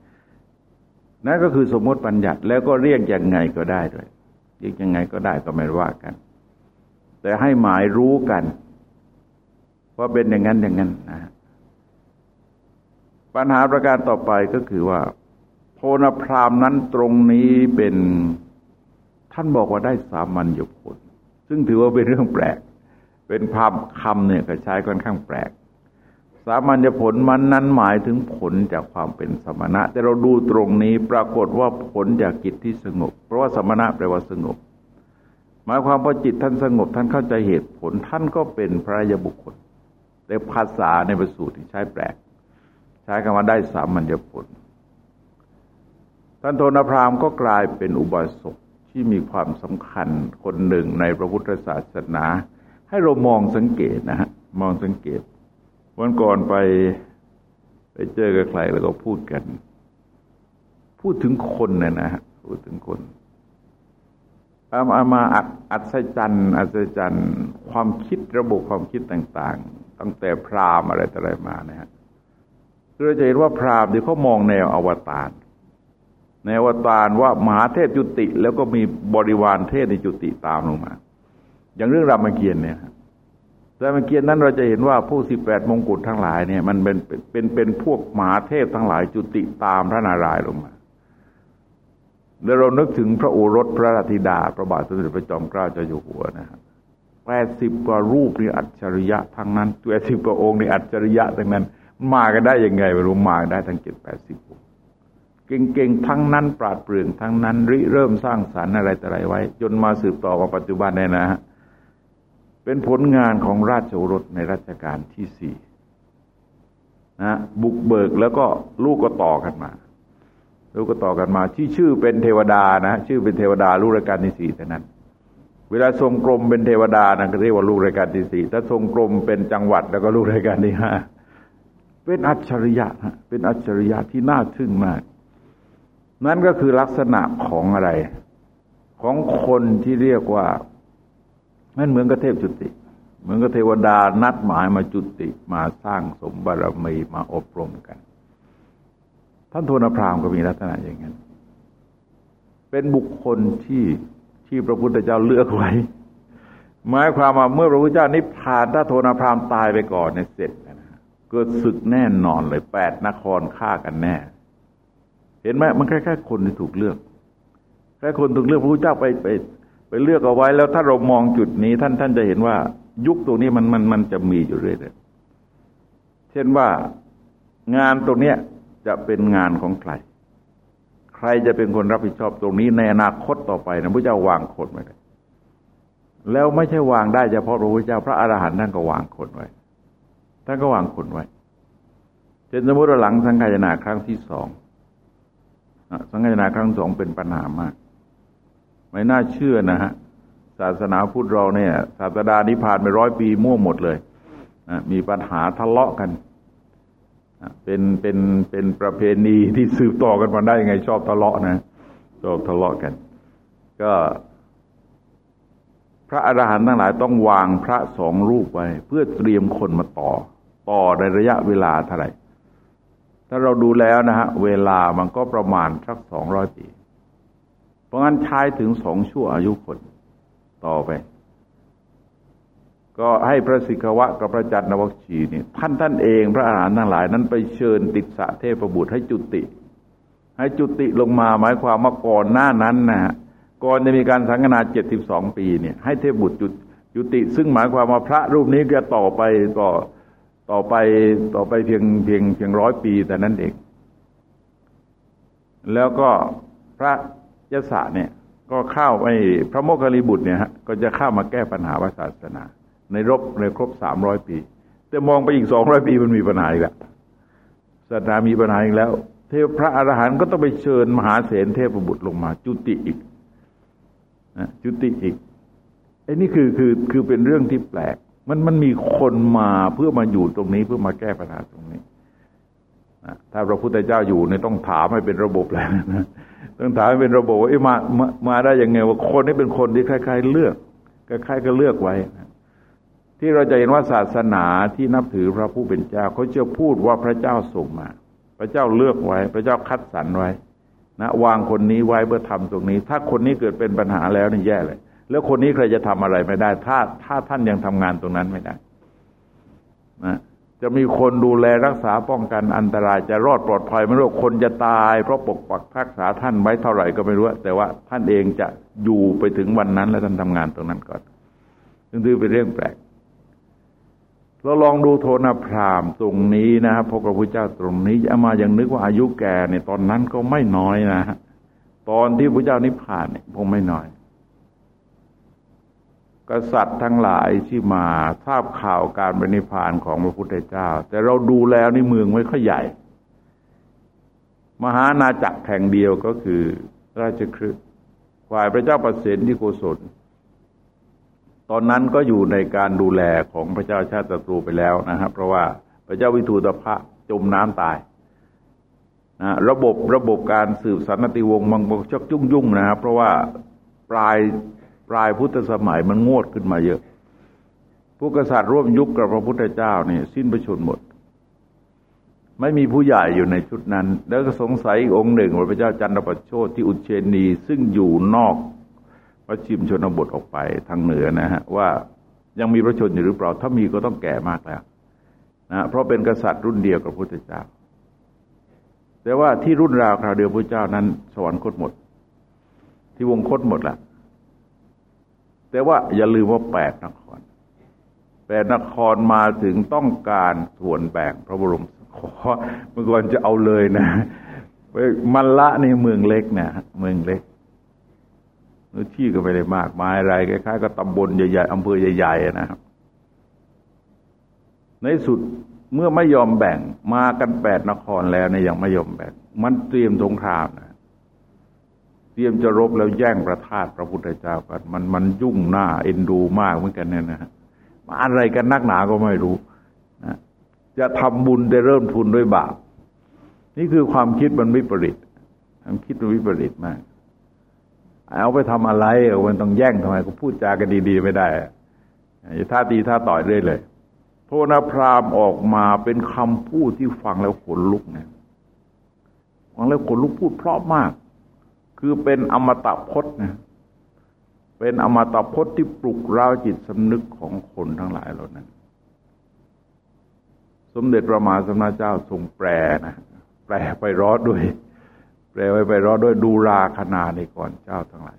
นั่นก็คือสมมติบัญญัติแล้วก็เรียกยังไงก็ได้ด้วยเรียกยังไงก็ได้ก็ไม่ว่ากัน แต่ให้หมายรู้กันว่าเป็นอย่างนั้นอย่างนั้นนะ ปัญหาประการต่อไปก็คือว่า โพนพรามนั้นตรงนี้เป็นท่านบอกว่าได้สามัญญผล ซึ่งถือว่าเป็นเรื่องแปลก เป็นภาพคำเนี่ยก็ใช้ค่อนข้างแปลก สามัญญผลมันนั้นหมายถึงผลจากความเป็นสมณะ แต่เราดูตรงนี้ปรากฏว่าผลจากจิตที่สงบ เพราะว่าสมณะแปลว่าสงบ หมายความว่าจิตท่านสงบ ท่านเข้าใจเหตุผลท่านก็เป็นพระยบุคคล แต่ภาษาในประสูตรที่ใช้แปลก ใช้คำว่าได้สามัญญผลท่านโทนพรามก็กลายเป็นอุบาสกที่มีความสำคัญคนหนึ่งในพระพุทธศาสนา ให้เรามองสังเกตนะฮะมองสังเกต วันก่อนไปไปเจอกับใครแล้วก็พูดกัน พูดถึงคนนะนะพูดถึงคนอามามาอัดอัศจรรย์อัศจรรย์ความคิดระบบความคิดต่าง ๆ ตั้งแต่พราหมณ์อะไรต่ออะไรมานะฮะ เราจะเห็นว่าพราหมณ์ที่เขามองแนวอวตารในอวตารว่ามหาเทพจุติ แล้วก็มีบริวารเทพในจุติตามลงมา อย่างเรื่องรามเกียรติเนี่ยแต่เมื่อกี้นั้นเราจะเห็นว่าผู้สิบแปดมงกุฎทั้งหลายเนี่ย มันเป็นเป็นเป็นพวกมหาเทพทั้งหลายจุติตามพระนารายณ์ลงมาแล้วเรานึกถึงพระโอรสพระราธิดา พระบาทสมเด็จพระจอมเกล้าเจ้าอยู่หัวนะฮะแปดสิบกว่ารูปนี่อัจฉริยะทั้งนั้นตัวสิบกว่าองค์นี่อัจฉริยะทั้งนั้น มากันได้ยังไงไม่รู้มาได้ทั้งเจ็ดแปดสิบเก่งๆ ทั้งนั้น ปราดเปรื่องทั้งนั้นริเริ่มสร้างสารรค์อะไรแต่ไรไว้ จนมาสืบต่อมาปัจจุบันเนี่ยนะฮะเป็นผลงานของราชโอรสในรัชกาลที่สี่นะบุกเบิกแล้วก็ลูกก็ต่อกันมา ลูกก็ต่อกันมา ที่ชื่อเป็นเทวดานะ ชื่อเป็นเทวดาลูกรายการที่สี่เท่านั้น เวลาทรงกรมเป็นเทวดานะก็เรียกว่าลูกรายการที่สี่ถ้าทรงกรมเป็นจังหวัดแล้วก็ลูกรายการที่ห้า เป็นอัจฉริยะเป็นอัจฉริยะที่น่าทึ่งมาก นั่นก็คือลักษณะของอะไร ของคนที่เรียกว่ามันเหมือนกับเทพจุติ เหมือนกับเทวดานัดหมายมาจุติมาสร้างสมบารมีมาอบรมกัน ท่านโทนพรามก็มีลักษณะอย่างนั้น เป็นบุคคลที่ที่พระพุทธเจ้าเลือกไว้หมายความว่าเมื่อพระพุทธเจ้านิพพานถ้าโทนพรามตายไปก่อนเนี่ยเสร็จ เกิดศึกแน่นอนเลยแปดนครฆ่ากันแน่ เห็นไหมมันแค่แค่คนที่ถูกเลือกแค่คนถูกเลือกพระพุทธเจ้าไปไปไปเลือกเอาไว้แล้วถ้าเรามองจุดนี้ท่านท่านจะเห็นว่า ยุคตรงนี้มันมันมันจะมีอยู่เรื่อยๆเช่นว่างานตรงเนี้ยจะเป็นงานของใคร ใครจะเป็นคนรับผิดชอบตรงนี้ในอนาคตต่อไปนะพระเจ้าวางคนไว้แล้วไม่ใช่วางได้เฉพาะพระพุทธเจ้าพระอรหันต์ท่านก็วางคนไว้ ท่านก็วางคนไว้เช่นสมมติว่าหลังสังฆายนาครั้งที่สองสังฆนาครั้งสองเป็นปัญหามาก ไม่น่าเชื่อนะฮะศาสนาพุทธเราเนี่ย ศาสดานิพพานไปร้อยปีมั่วหมดเลยมีปัญหาทะเลาะกันเป็นเป็นเป็นประเพณีที่สืบต่อกันมาได้ยังไง ชอบทะเลาะนะชอบทะเลาะกัน ก็ พระอรหันต์ทั้งหลายต้องวางพระสองรูปไว้ เพื่อเตรียมคนมาต่อ ต่อในระยะเวลาเท่าไหร่ถ้าเราดูแล้วนะฮะเวลามันก็ประมาณสักสองร้อยปี เพราะงั้นใช้ถึงสองชั่วอายุคนต่อไป ก็ให้พระสิกขวะกับพระจันทนวัคชีนี่ท่านท่านเองพระอาหารทั้งหลาย นั้นไปเชิญติดสะเทพบุตรให้จุติ ให้จุติลงมาหมายความว่าก่อนหน้านั้นนะฮะก่อนจะมีการสังฆนาเจ็ดสิบสองปีเนี่ยให้เทพบุตรจุจุติ ซึ่งหมายความว่าพระรูปนี้จะต่อไปต่อ ต่อไปต่อไปเพียงเพียงเพียงร้อยปีแต่นั้นเองแล้วก็พระยศเนี่ย ก็เข้าไปพระโมคคิริบุตรเนี่ยฮะก็จะเข้ามาแก้ปัญหาวศาสนา ในรบในครบสามร้อยปี แต่มองไปอีกสองร้อยปีมันมีปัญหาอีกแล้วศาสนามีปัญหาอีกแล้ว เทพพระอรหันต์ก็ต้องไปเชิญมหาเสนเทพบุตรลงมา จุติอีกนะจุติอีกไอ้นี่คือคือคือเป็นเรื่องที่แปลก มันมันมีคนมาเพื่อมาอยู่ตรงนี้เพื่อมาแก้ปัญหาตรงนี้ถ้าพระพุทธเจ้าอยู่เนี่ยต้องถามให้เป็นระบบแล้วนะต้องถามให้เป็นระบบว่ามามามาได้ยังไงว่าคนนี้เป็นคนที่คล้ายๆเลือกคล้ายๆก็เลือกไว้นะที่เราจะเห็นว่าศาสนาที่นับถือพระผู้เป็นเจ้าเขาจะพูดว่าพระเจ้าส่งมา พระเจ้าเลือกไว้ พระเจ้าคัดสรรไว้ นะ วางคนนี้ไว้เพื่อทำตรงนี้ ถ้าคนนี้เกิดเป็นปัญหาแล้วนี่แย่เลย แล้วคนนี้ใครจะทำอะไรไม่ได้ ถ้าถ้าท่านยังทำงานตรงนั้นไม่ได้นะจะมีคนดูแลรักษาป้องกันอันตรายจะรอดปลอดภัยไม่รู้คนจะตาย เพราะปกปักรักษาท่านไว้เท่าไหร่ก็ไม่รู้แต่ว่าท่านเองจะอยู่ไปถึงวันนั้น แล้วท่านทำงานตรงนั้นก่อนซึ่งถือเป็นเรื่องแปลกเราลองดูโทนพรามตรงนี้นะครับพระพุทธเจ้าตรงนี้จะมาอย่างนึกว่าอายุแก่เนี่ยตอนนั้นก็ไม่น้อยนะฮะตอนที่พระเจ้านิพพานเนี่ยคงไม่น้อย กษัตริย์ทั้งหลายที่มาทราบข่าวการบริพานของพระพุทธเจ้า แต่เราดูแล้วในเมืองไม่ค่อยใหญ่ มหานาจักรแห่งเดียวก็คือราชคฤห์ฝ่ายพระเจ้าประสิทธิโกศล ตอนนั้นก็อยู่ในการดูแลของพระเจ้าชาติศัตรูไปแล้วนะครับ เพราะว่าพระเจ้าวิทูตภะจมน้ำตายนะระบบระบบการสืบสันติวงศ์มังบกชักยุ่งยุ่งนะครับ เพราะว่าปลาย ปลายพุทธสมัยมันงวดขึ้นมาเยอะผู้กษัตริย์ร่วมยุคกับพระพุทธเจ้านี่สิ้นประชนหมด ไม่มีผู้ใหญ่อยู่ในชุดนั้น แล้วก็สงสัยอีกองค์หนึ่งพระเจ้าจันทประโชตที่อุเชนีซึ่งอยู่นอกพระชิมชนบทออกไปทางเหนือนะฮะว่ายังมีพระชนอยู่หรือเปล่า ถ้ามีก็ต้องแก่มากแล้วนะเพราะเป็นกษัตริย์รุ่นเดียวกับพระพุทธเจ้า แต่ว่าที่รุ่นราวคราวเดียวพระเจ้านั้น สวรรคตหมด ที่วงคตหมดละ แต่ว่าอย่าลืมว่าแปดนครแปดนครมาถึงต้องการส่วนแบ่งพระบรมขอเมื่อก่อนจะเอาเลยนะมันละในเมืองเล็กเนี่ยเมืองเล็กนื้อที่ก็ไม่ได้มากมายอะไรคล้ายๆก็ตำบลใหญ่ๆอำเภอใหญ่ๆนะครับ ในสุดเมื่อไม่ยอมแบ่งมากันแปดนครแล้วเนี่ยยังไม่ยอมแบ่ง มันเตรียมสงครามนะ เตรียมจะรบแล้วแย่งประทาตพระพุทธเจ้ากันมันมันยุ่งหน้าเอ็นดูมากเหมือนกันเนี่ยนะมาอะไรกันนักหนาก็ไม่รู้นะจะทำบุญแต่เริ่มทุนด้วยบาปนี่คือความคิดมันวิปริตความคิดมันวิปริตมาก เอาไปทำอะไรเอามันต้องแย่งทำไมก็พูดจากันดี ๆ ไม่ได้ท่าตีท่าต่อยเรื่อยเลยโทนพรามออกมาเป็นคำพูดที่ฟังแล้วขนลุกเนี่ยฟังแล้วขนลุกพูดเพราะมาก คือเป็นอมตะพจน์นะเป็นอมตะพจน์ที่ปลุกเร้าจิตสำนึกของคนทั้งหลายเหล่านั้น สมเด็จพระมหาสมณเจ้าทรงแปลนะแปลไปรอดด้วย แปลไว้ไปรอด้วยดูราคณาในก่อนเจ้าทั้งหลาย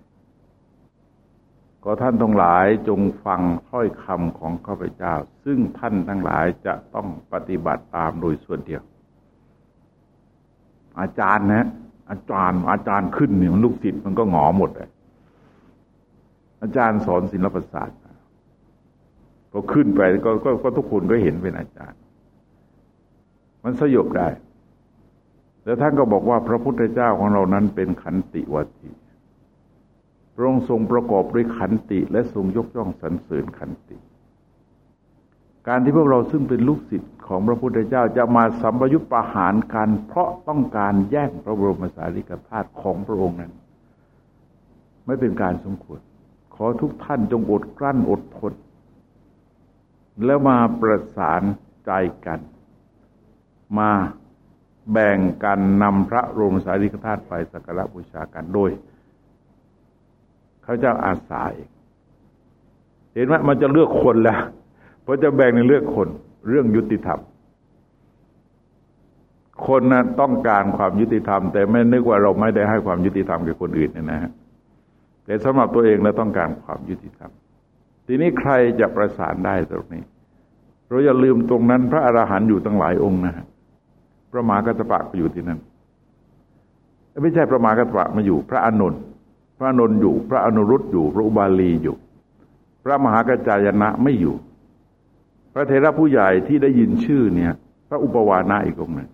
ก็ท่านทั้งหลายจงฟังถ้อยคำของข้าพเจ้า ซึ่งท่านทั้งหลายจะต้องปฏิบัติตามโดยส่วนเดียว อาจารย์นะ อาจารย์อาจารย์ขึ้นเนี่ยมันลูกศิษย์มันก็หงอหมดเลยอาจารย์สอนศิลปศาสตร์พอขึ้นไปก็กก็ทุกคนก็เห็นเป็นอาจารย์ มันสยบได้ แล้วท่านก็บอกว่าพระพุทธเจ้าของเรานั้นเป็นขันติวัตีพระองค์ทรงประกอบด้วยขันติ และทรงยกย่องสรรเสริญขันติ การที่พวกเราซึ่งเป็นลูกศิษย์ของพระพุทธเจ้าจะมาสัมปยุตประหารกันเพราะต้องการแย่งพระบรมสารีริกธาตุของพระองค์นั้น ไม่เป็นการสมควร ขอทุกท่านจงอดกลั้นอดทนแล้วมาประสานใจกัน มาแบ่งกันนำพระบรมสารีริกธาตุไปสักการะบูชากันโดยเขาจะอาสาเองเห็นไหมมันจะเลือกคนแล้ว เพราะจะแบ่งในเลือกคน เรื่องยุติธรรม คนนะต้องการความยุติธรรม แต่ไม่นึกว่าเราไม่ได้ให้ความยุติธรรมกับคนอื่นนะฮะแต่สำหรับตัวเองเราต้องการความยุติธรรม ทีนี้ใครจะประสานได้ตรงนี้ เราอย่าลืมตรงนั้น พระอรหันต์อยู่ตั้งหลายองค์นะฮะพระมหากัสปะก็อยู่ที่นั่นไม่ใช่พระมหากัสปะมาอยู่ พระอานนพระนนท์อยู่ พระอนุรุตอยู่ พระอุบาลีอยู่ พระมหากระจายนะไม่อยู่ ระเทระผู้ใหญ่ที่ได้ยินชื่อเนี่ย พระอุปวานะอีกองหนึ่ง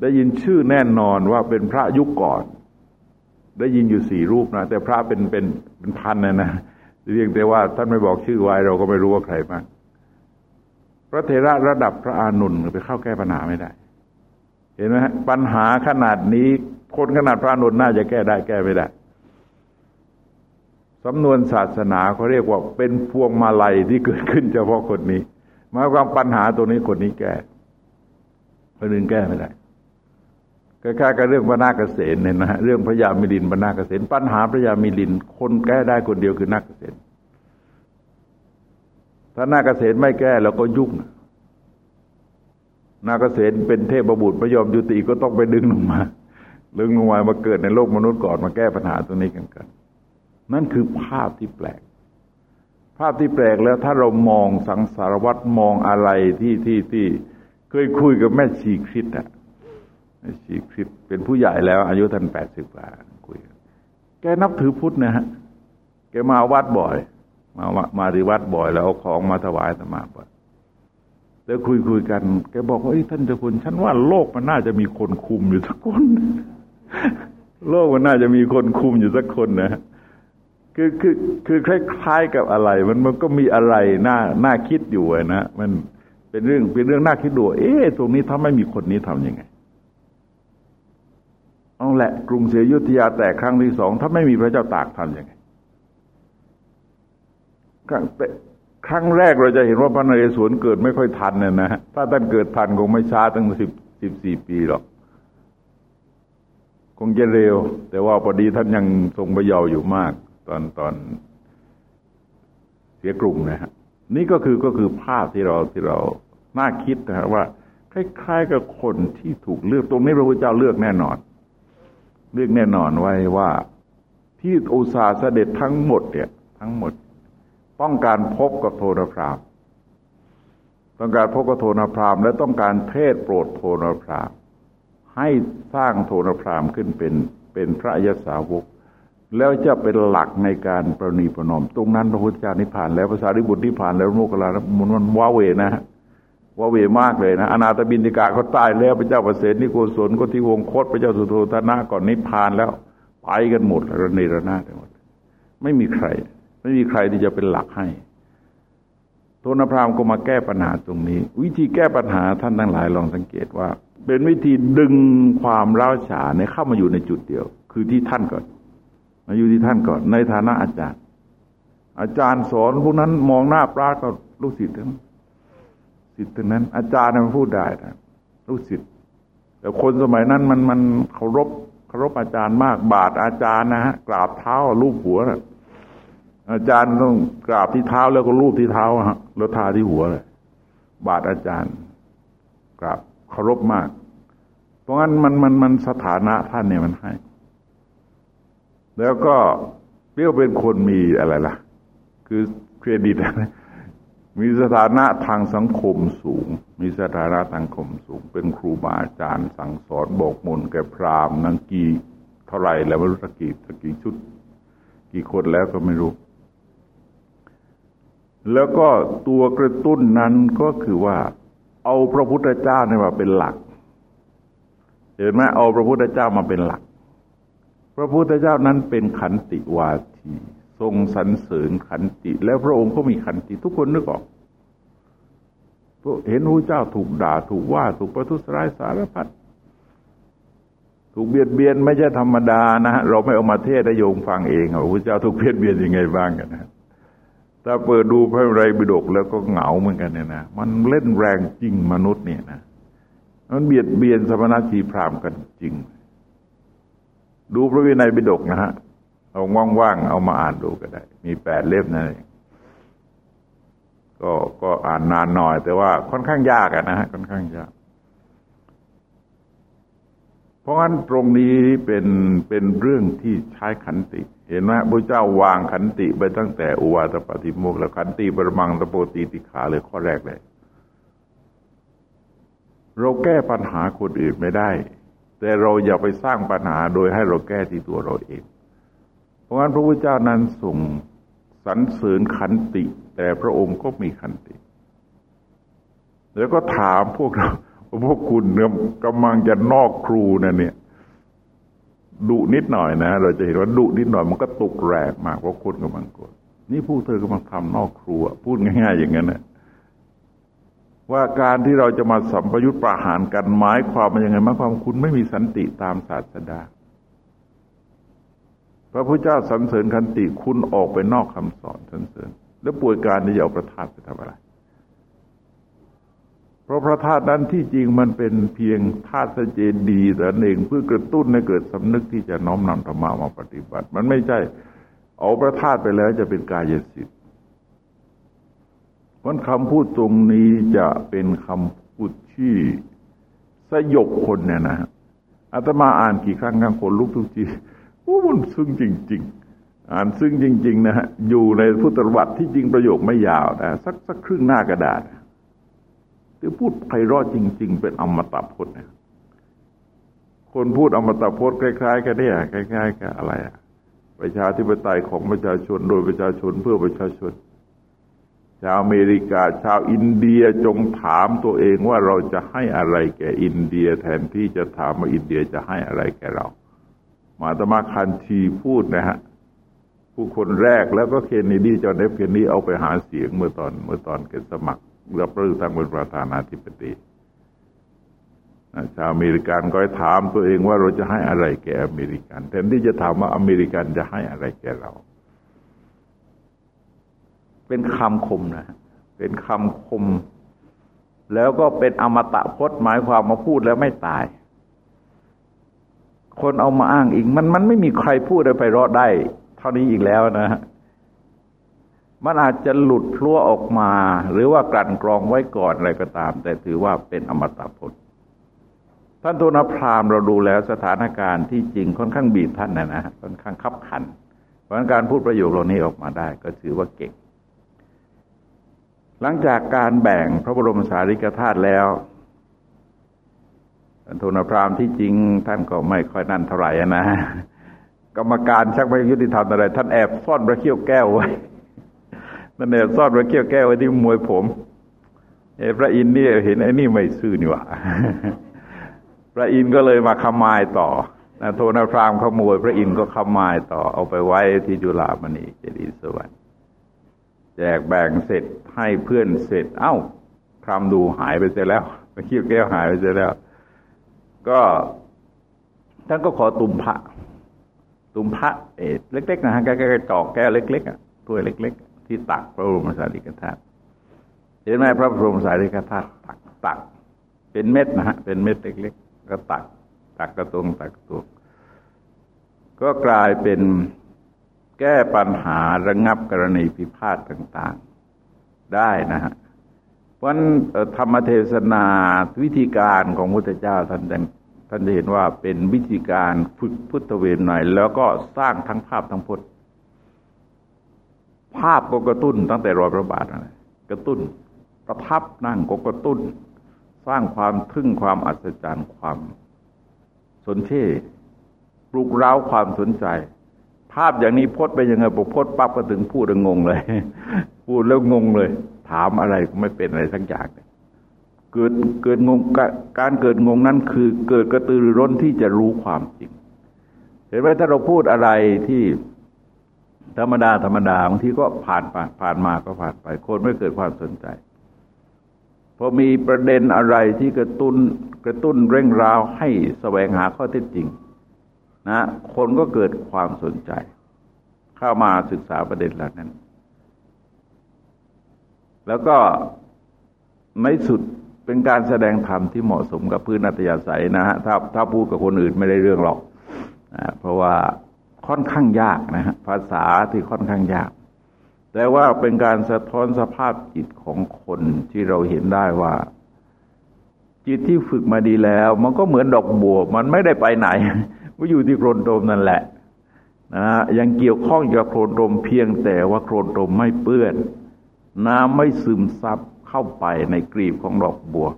ได้ยินชื่อแน่นอนว่าเป็นพระยุคก่อน ได้ยินอยู่สี่รูปนะแต่พระเป็นเป็นเป็นพันนะนะเรียกแต่ว่าท่านไม่บอกชื่อไว้เราก็ไม่รู้ว่าใครบ้างพระเทระระดับพระอานุนไปเข้าแก้ปัญหาไม่ได้ เห็นไหมปัญหาขนาดนี้คนขนาดพระนนท์น่าจะแก้ได้แก้ไม่ได้ สำนวนศาสนาเขาเรียกว่าเป็นพวงมาลัยที่เกิดขึ้นเฉพาะคนนี้มาความปัญหาตัวนี้คนนี้แก้คนอื่นแก้ไม่ได้คล้ายๆกับเรื่องพระนาคเษนเนี่ยนะฮะเรื่องพระยามิลินพระนาคเษนปัญหาพระยามิลินคนแก้ได้คนเดียวคือนาคเษนถ้านาคเษนไม่แก้แล้วก็ยุ่งนาคเษนเป็นเทพบุตรพระยอมยุติก็ต้องไปดึงลงมาลึงลงมามาเกิดในโลกมนุษย์ก่อนมาแก้ปัญหาตรงนี้กันกัน นั่นคือภาพที่แปลก ภาพที่แปลกแล้วถ้าเรามองสังสารวัตรมองอะไรที่ที่ที่เคยคุยกับแม่ชีคริสอะแม่ชีคริสเป็นผู้ใหญ่แล้ว อายุท่านแปดสิบกว่าคุย แกนับถือพุทธนะฮะ แกมาวัดบ่อย มามาที่วัดบ่อย แล้วเอาของมาถวายสมาบ่อยแล้วคุยคุยกัน แกบอกว่าท่านเจ้าคุณฉันว่าโลกมันน่าจะมีคนคุมอยู่สักคน โลกมันน่าจะมีคนคุมอยู่สักคนนะ คือคือคือคล้ายๆกับอะไร มันมันก็มีอะไรน่าน่าคิดอยู่นะมันเป็นเรื่องเป็นเรื่องน่าคิดดูเอ๊ะตรงนี้ถ้าไม่มีคนนี้ทํำยังไงเอาแหละกรุงศรีอยุธยาแตกครั้งที่สองถ้าไม่มีพระเจ้าตากทำยังไงครั้งครั้งแรกเราจะเห็นว่าพระนเรศวรเกิดไม่ค่อยทันเนี่ยนะถ้าท่านเกิดทันคงไม่ช้าตั้งสิบสิบสี่ปีหรอกคงจะเร็ว แต่ว่าพอดีท่านยังทรงประเยาว์อยู่มาก อนตอนเสียกรุงนะฮะนี่ก็คือก็คือภาพที่เราที่เราน่าคิดนะฮะว่าคล้ายๆกับคนที่ถูกเลือกตรงนี้พระพุทธเจ้าเลือกแน่นอน เลือกแน่นอนไว้ว่าที่อุตสาห์เสด็จทั้งหมดเนี่ย ทั้งหมด ต้องการพบกับโทนพรามต้องการพบกับโทนพรามและต้องการเทศโปรดโทนพรามให้สร้างโทนพรามขึ้นเป็นเป็นพระยศาวก แล้วจะเป็นหลักในการประนีประนอม ตรงนั้นพระพุทธเจ้านิพพานแล้วภาษาริบุตรนิพพานแล้วโมกขลานะมันมันว้าเวนะฮะว้าเวมากเลยนะอนาตบินติกาเขาตายแล้วพระเจ้าประเสริฐนิโกศลก็ที่วงโคตพระเจ้าสุโธธนะก่อนนิพพานแล้วไปกันหมดระเนระนาดหมด ไม่มีใคร ไม่มีใครที่จะเป็นหลักให้โทนพรามก็มาแก้ปัญหาตรงนี้ วิธีแก้ปัญหาท่านทั้งหลายลองสังเกตว่า เป็นวิธีดึงความร้าวฉาเนี่ยเข้ามาอยู่ในจุดเดียว คือที่ท่านก่อน มาอยู่ที่ท่านก่อน ในฐานะอาจารย์ อาจารย์สอนพวกนั้นมองหน้าปราก็ลูกศิษย์ทั้งศิษย์ทั้งนั้น อาจารย์มันพูดได้นะลูกศิษย์แต่คนสมัยนั้นมันมันเคารพเคารพอาจารย์มากบาทอาจารย์นะฮะกราบเท้าลูบหัวนะอาจารย์ต้องกราบที่เท้าแล้วก็ลูบที่เท้าฮะแล้วทาที่หัวเลยบาทอาจารย์ กราบเคารพมาก เพราะงั้นมันมันมันสถานะท่านเนี่ยมันให้ แล้วก็เรียกเป็นคนมีอะไรล่ะ คือเครดิตมีสถานะทางสังคมสูง มีสถานะทางสังคมสูง เป็นครูบาอาจารย์ สั่งสอนบอกมนแก่พราหมณ์นังกีเท่าไรแล้วไม่รู้สกกี่สักกี่ชุด กี่คนแล้วก็ไม่รู้ แล้วก็ตัวกระตุ้นนั้นก็คือว่า เอาพระพุทธเจ้าเนี่ยมาเป็นหลัก เห็นไหมเอาพระพุทธเจ้ามาเป็นหลัก พระพุทธเจ้านั้นเป็นขันติวาทีทรงสรรเสริญขันติ แล้วพระองค์ก็มีขันติทุกคนนึกออกเห็นพระเจ้าถูกด่าถูกว่าถูกประทุษร้ายสารพัดถูกเบียดเบียนไม่ใช่ธรรมดานะฮะเราไม่เอามาเทศได้โยงฟังเองว่าพระเจ้าถูกเบียดเบียนยังไงบ้างกันนะถ้าเปิดดูพระไรบิดกแล้วก็เหงาเหมือนกันเนี่ยนะมันเล่นแรงจริงมนุษย์เนี่ยนะมันเบียดเบียนสมณชีพรามกันจริง ดูพระวินัยบิดกนะฮะเอาว่างๆเอามาอ่านดูก็ได้ มีแปดเล่มนั่นเองก็ก็อ่านนานหน่อย แต่ว่าค่อนข้างยากนะฮะค่อนข้างยาก เพราะงั้นตรงนี้เป็นเป็นเรื่องที่ใช้ขันติ เห็นไหมพระเจ้าวางขันติไปตั้งแต่อุวาตปฏิโมกแล้วขันติปรมังตะโปตีติขาเลยข้อแรกเลย เราแก้ปัญหาคนอื่นไม่ได้ แต่เราอย่าไปสร้างปัญหาโดยให้เราแก้ที่ตัวเราเอง เพราะงั้นพระพุทธเจ้านั้นส่งสรรเสริญขันติ แต่พระองค์ก็มีขันติ แล้วก็ถามพวกเราพวกคุณเนี่ยกำลังจะนอกครูนะเนี่ยดุนิดหน่อยนะ เราจะเห็นว่าดุนิดหน่อยมันก็ตกแรงมากเพราะคนกำลังกดนี่พวกเธอกำลังทำนอกครัว พูดง่าย ๆ อย่างนั้นนะ ว่าการที่เราจะมาสัมปยุตประหารกันหมายความมันยังไงหมายความคุณไม่มีสันติตามศาสดา พระพุทธเจ้าสรรเสริญขันติคุณออกไปนอกคำสอนสรรเสริญ แล้วป่วยการที่จะเอาพระธาตุไปทำอะไร เพราะพระธาตุนั้นที่จริงมันเป็นเพียงธาตุเจดีแต่เองเพื่อกระตุ้นให้เกิดสำนึกที่จะน้อมนำธรรมะมาปฏิบัติ มันไม่ใช่เอาพระธาตุไปแล้วจะเป็นกายสิทธิ เพราะคำพูดตรงนี้จะเป็นคำพูดที่สยบคนเนี่ยนะอาตมาอ่านกี่ครั้งครั้งคนลุกทุกทีโอ้มันซึ้งจริง ๆ อ่านซึ้งจริง ๆ นะฮะอยู่ในพุทธวัตรที่จริงประโยคไม่ยาวนะสักสักครึ่งหน้ากระดาษคือพูดไพเราะจริง ๆ เป็นอมตะพจน์นะคนพูดอมตะพจน์คล้ายๆกันเนี่ยคล้ายๆกับอะไรอะประชาธิปไตยของประชาชนโดยประชาชนเพื่อประชาชน ชาวอเมริกาชาวอินเดียจงถามตัวเองว่าเราจะให้อะไรแก่อินเดียแทนที่จะถามว่าอินเดียจะให้อะไรแก่เรา มหาตมาคานธีพูดนะฮะผู้คนแรกแล้วก็เคนเนดีจอห์นเอฟเคนเนดีเอาไปหาเสียงเมื่อตอนเมื่อตอนเกิดสมัครรับเลือกตั้งเป็นประธานาธิบดีชาวอเมริกันก็ถามตัวเองว่าเราจะให้อะไรแก่อเมริกัน แทนที่จะถามว่าอเมริกันจะให้อะไรแก่เรา เป็นคำคมนะ เป็นคำคม แล้วก็เป็นอมตะพจน์หมายความมาพูดแล้วไม่ตาย คนเอามาอ้างอีกมันมันไม่มีใครพูดอะไรไปรอดได้ เท่านี้อีกแล้วนะมันอาจจะหลุดพลัวออกมา หรือว่ากลั่นกรองไว้ก่อนอะไรก็ตาม แต่ถือว่าเป็นอมตะพจน์ท่านโทนพรามเราดูแล้วสถานการณ์ที่จริงค่อนข้างบีบท่านนะนะค่อนข้างคับขัน เพราะการพูดประโยคเหล่านี้ออกมาได้ ก็ถือว่าเก่ง หลังจากการแบ่งพระบรมสารีริกธาตุแล้วท่านทนพรามที่จริงท่านก็ไม่ค่อยนั่นเท่าไหร่นะ กรรมการชักไม่ยุติธรรมอะไร ท่านแอบซ่อนพระเขี้ยวแก้วไว้ท่านแอบซ่อนพระเขี้ยวแก้วไว้ที่มวยผมเอพระอินนี่เห็นไอ้นี่ไม่ซื่อนี่หว่าพระอินก็เลยมาขมายต่อนะโทนพรามขโมย พระอินก็ขมายต่อเอาไปไว้ที่จุฬามณีเจดีย์สวรรค์ จกแบ่งเสร็จให้เพื่อนเสร็จ เอ้าพรามดูหายไปเสียแล้วพระเขี้วแก้วหายไปเสียแล้ว ก็ท่านก็ขอตุมพระ ตุมพระเอเล็กๆนะฮะแก้ๆจอกแก้วเล็กๆอะถ้วยเล็ก ๆ ที่ตักพระบรมสารีริกธาตุเห็นไหมพระบรมสารีริกธาตุตักตัก เป็นเม็ดนะฮะเป็นเม็ดเล็ก ๆ ก็ตัก ตักกระตุงตักกระตุงก็กลายเป็น แก้ปัญหาระงับกรณีพิพาทต่างๆ ได้นะฮะเพราะธรรมเทศนาวิธีการของพุทธเจ้าท่านท่านจะเห็นว่าเป็นวิธีการฝึกพุทธเวรหน่อย แล้วก็สร้างทั้งภาพทั้งพจน์ภาพก็กระตุ้นตั้งแต่รอยพระบาทนะกระตุ้นประทับนั่งก็กระตุ้น สร้างความทึ่งความอัศจรรย์ความสนเท่ปลุกเร้าความสนใจ ภาพอย่างนี้พจน์ไปยังไงพอพจน์ปั๊บก็ถึงพูดแล้วงงเลย พูดแล้วงงเลย ถามอะไรก็ไม่เป็นอะไรสักอย่างเกิดเกิดงงการเกิดงงนั้นคือเกิดกระตือรือร้นที่จะรู้ความจริง เห็นไหมถ้าเราพูดอะไรที่ธรรมดาธรรมดาบางทีก็ผ่านผ่านผ่านมาก็ผ่านไป คนไม่เกิดความสนใจพอมีประเด็นอะไรที่กระตุ้นกระตุ้นเร่งราวให้แสวงหาข้อเท็จจริง นะคนก็เกิดความสนใจ เข้ามาศึกษาประเด็นเหล่านั้น แล้วก็ไม่สุดเป็นการแสดงธรรมที่เหมาะสมกับพื้นอัตยาศัยนะฮะถ้าถ้าพูดกับคนอื่นไม่ได้เรื่องหรอกนะเพราะว่าค่อนข้างยากนะฮะภาษาที่ค่อนข้างยาก แต่ว่าเป็นการสะท้อนสภาพจิตของคนที่เราเห็นได้ว่า จิตที่ฝึกมาดีแล้ว มันก็เหมือนดอกบัว มันไม่ได้ไปไหน มันอยู่ที่โครนโตมนั่นแหละนะยังเกี่ยวข้องกับโครนโตมเพียงแต่ว่าโครนโตมไม่เปื้อน น้ำไม่ซึมซับเข้าไปในกรีบของดอกบัว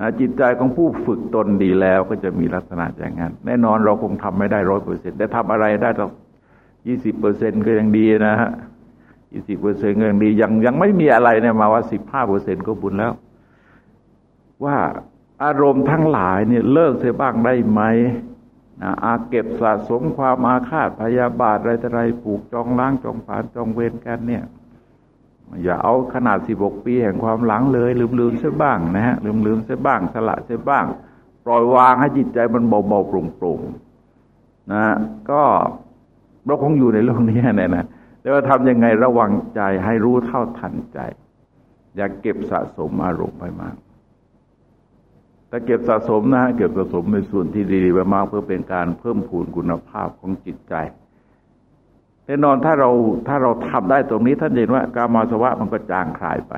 นะจิตใจของผู้ฝึกตนดีแล้วก็จะมีลักษณะอย่างนั้น แน่นอนเราคงทำไม่ได้ร้อยเปอร์เซ็นต์แต่ทำอะไรได้ต้องยี่สิบเปอร์เซ็นต์ก็ยังดีนะฮะยี่สิบเปอร์เซ็นต์ก็ยังดียังยังไม่มีอะไรเนี่ยมาว่าสิบห้าเปอร์เซ็นต์ก็บุญแล้ว ว่าอารมณ์ทั้งหลายเนี่ยเลิกเสียบ้างได้ไหม นะอาเก็บสะสมความอาฆาตพยาบาทอะไรต่ออะไรผูกจองล้างจองผ่านจองเวรกันเนี่ย อย่าเอาขนาดสิบกปีแห่งความหลังเลย ลืมลืมเสียบ้างนะฮะลืมลืมเสียบ้างสละเสียบ้าง ปล่อยวางให้จิตใจมันเบาเบาโปร่งโปร่งนะก็เราคงอยู่ในโลกนี้แน่นะแต่ว่าทำยังไงระวังใจให้รู้เท่าทันใจ อย่าเก็บสะสมอารมณ์ไปมาก ถ้าเก็บสะสมนะเก็บสะสมในส่วนที่ดีๆไปมากเพื่อเป็นการเพิ่มพูนคุณภาพของจิตใจแน่นอนถ้าเราถ้าเราทำได้ตรงนี้ท่านเห็นว่า กามาสวะมันก็จางคลายไป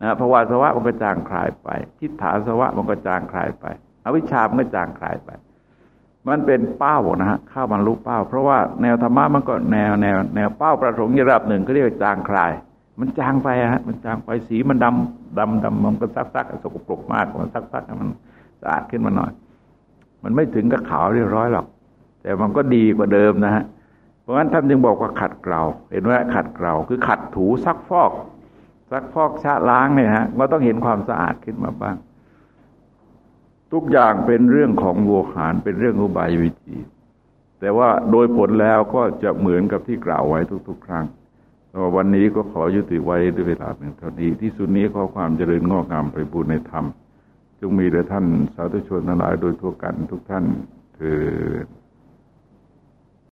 นะภาวะสวะมันก็จางคลายไป ทิฏฐาสวะมันก็จางคลายไป อวิชชามันก็จางคลายไป มันเป็นเป้านะฮะข้ามันรู้เป้า เพราะว่าแนวธรรมะมันก็แนวแนวแนวเป้าประสงค์ระดับหนึ่งก็เรียกว่าจางคลาย มันจางไปฮะมันจางไปสีมันดำดำดำมันก็ซักซักสกปรกมากมันซักซักมันสะอาดขึ้นมาหน่อย มันไม่ถึงกับขาวเรียบร้อยหรอก แต่มันก็ดีกว่าเดิมนะฮะเพราะฉะนั้นท่านจึงบอกว่าขัดเกลาเห็นว่าขัดเกลาคือขัดถูซักฟอก ซักฟอกชะล้างเนี่ยฮะเราต้องเห็นความสะอาดขึ้นมาบ้าง ทุกอย่างเป็นเรื่องของโวหารเป็นเรื่องอุบายวิธี แต่ว่าโดยผลแล้วก็จะเหมือนกับที่กล่าวไว้ทุก ๆ ครั้ง วันนี้ก็ขอยุติไว้ด้วยเวลาเพียงเท่านี้ ที่สุดนี้ขอความเจริญงอกงามไปบูรณในธรรม จงมีแด่ท่านสาธุชนทั้งหลายโดยทั่วกันทุกท่านเถิด